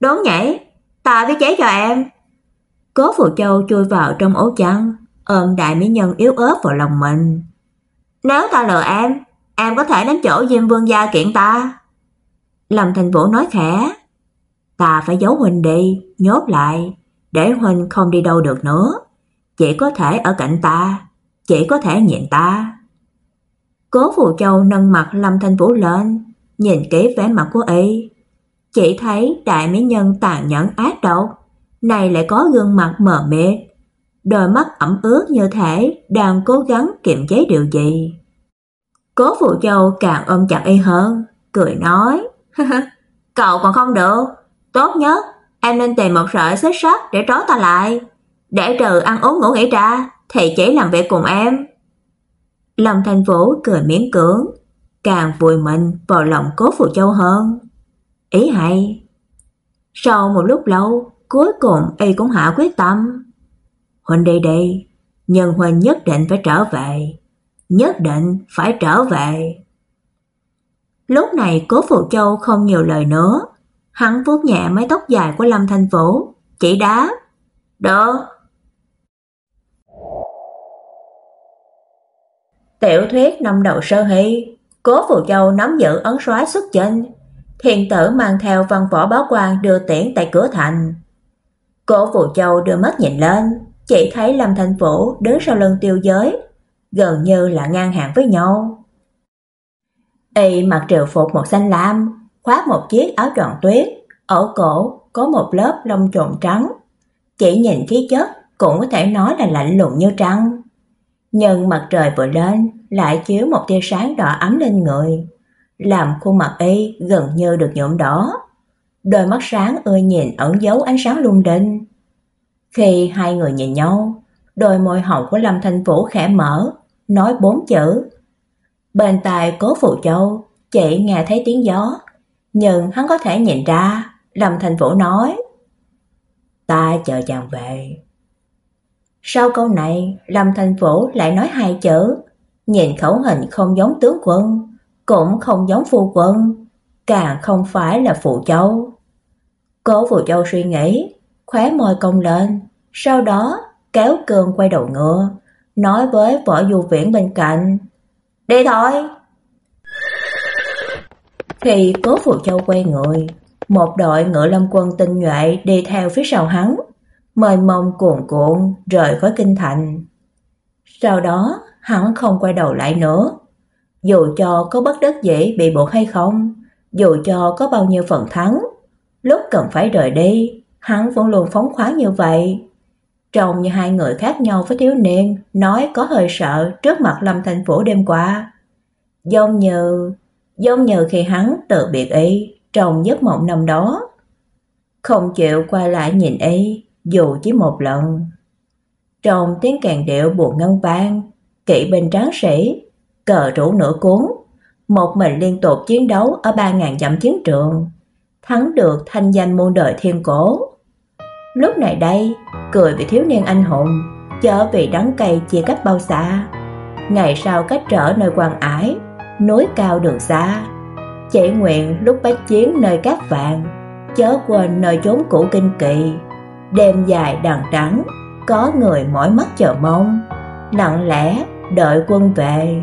"Đốn nhảy, ta viết giấy cho em." Cố Phù Châu chui vào trong ổ chăn, ôm đại mỹ nhân yếu ớt vào lòng mình. "Nếu ta lừa em, em có thể đến chỗ Diêm Vương gia kiện ta." Lâm Thành Vũ nói khẽ, "Ta phải giấu huynh đi, nhốt lại, để huynh không đi đâu được nữa, chỉ có thể ở cạnh ta, chỉ có thể nhìn ta." Cố Phù Châu nâng mặt Lâm Thanh Vũ lên, nhìn kỹ vẻ mặt của y, chỉ thấy đại mỹ nhân tàn nhẫn ác độc, này lại có gương mặt mờ mịt, đôi mắt ẩm ướt như thể đang cố gắng kiềm chế điều gì. Cố Phù Châu càng ôm chặt y hơn, cười nói: "Cậu còn không được, tốt nhất em nên tìm một sợi xích sắt để trói ta lại, để trừ ăn uống ngủ nghỉ ra thì chỉ làm việc cùng em." Lâm Thành Vũ cười miễn cưỡng, càng vùi mình vào lòng Cố Phù Châu hơn. Ý hay. Sau một lúc lâu, cuối cùng y cũng hạ quyết tâm. Huynh đi đi, nhưng Huynh nhất định phải trở về, nhất định phải trở về. Lúc này Cố Phù Châu không nhiều lời nữa, hắn vuốt nhẹ mái tóc dài của Lâm Thanh Vũ, chỉ đá. "Được." Tiểu thuyết năm đầu sơ hy, Cố Phù Châu nắm giữ ấn soái xuất chinh, thiền tử mang theo văn võ báo quan đưa tiễn tại cửa thành. Cố Phù Châu đưa mắt nhìn lên, chỉ thấy Lâm Thành Vũ đứng sau lưng tiêu giới, gần như là ngang hàng với nhau. Y mặc triều phục màu xanh lam, khoác một chiếc áo tròn tuyết, ở cổ có một lớp lông trộn trắng. Chỉ nhìn khí chất cũng có thể nói là lạnh lùng như trăng. Nhưng mặt trời vừa lên lại chiếu một tia sáng đỏ ấm lên người, làm khuôn mặt y gần như được nhuộm đỏ. Đôi mắt sáng ưa nhìn ẩn giấu ánh sáng lung linh. Khi hai người nhìn nhau, đôi môi hồng của Lâm Thanh Vũ khẽ mở, nói bốn chữ. Bên tai Cố Phụ Châu, chỉ nghe thấy tiếng gió, nhưng hắn có thể nhìn ra, Lâm thành Vũ nói: "Ta chờ chàng về." Sau câu này, Lâm thành Vũ lại nói hai chữ, nhìn khẩu hình không giống tướng quân, cũng không giống phu quân, càng không phải là phụ châu. Cố Vũ Châu suy nghĩ, khóe môi cong lên, sau đó kéo cương quay đầu ngựa, nói với Võ Du Viễn bên cạnh, "Đi thôi." Khi Cố Phù Châu quay người, một đội ngựa lâm quân tinh nhuệ đi theo phía sau hắn, mênh mông cuồn cuộn rời khỏi kinh thành. Sau đó, hắn không quay đầu lại nữa. Dù cho có bất đắc dĩ bị buộc hay không, dù cho có bao nhiêu phần thắng, lúc cần phải rời đi, hắn vẫn luôn phóng khoáng như vậy. Trông như hai người khác nhau với thiếu niên, nói có hơi sợ trước mặt Lâm Thành Phủ đêm qua. Giống như, giống như khi hắn tự biệt y trong giấc mộng năm đó. Không chịu quay lại nhìn y, dù chỉ một lần. Trong tiếng càng điệu buồn ngân vang, kỵ binh tráng sĩ, cờ rủ nửa cuốn, một mình liên tục chiến đấu ở 3.000 dặm chiến trường, thắng được thanh danh muôn đời thiên cổ. Lúc này đây, cười vì thiếu niên anh hùng, chớ vì đắng cay chia cách bao xa, ngày sau cách trở nơi quan ái, núi cao đường xa. chạy nguyện lúc bách chiến nơi cát vạn, chớ quên nơi chốn cũ kinh kỳ. Đêm dài đằng trắng, có người mỏi mắt chờ mong, lặng lẽ đợi quân về.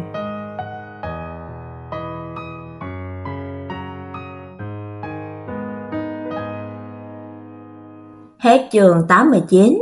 Hết trường 89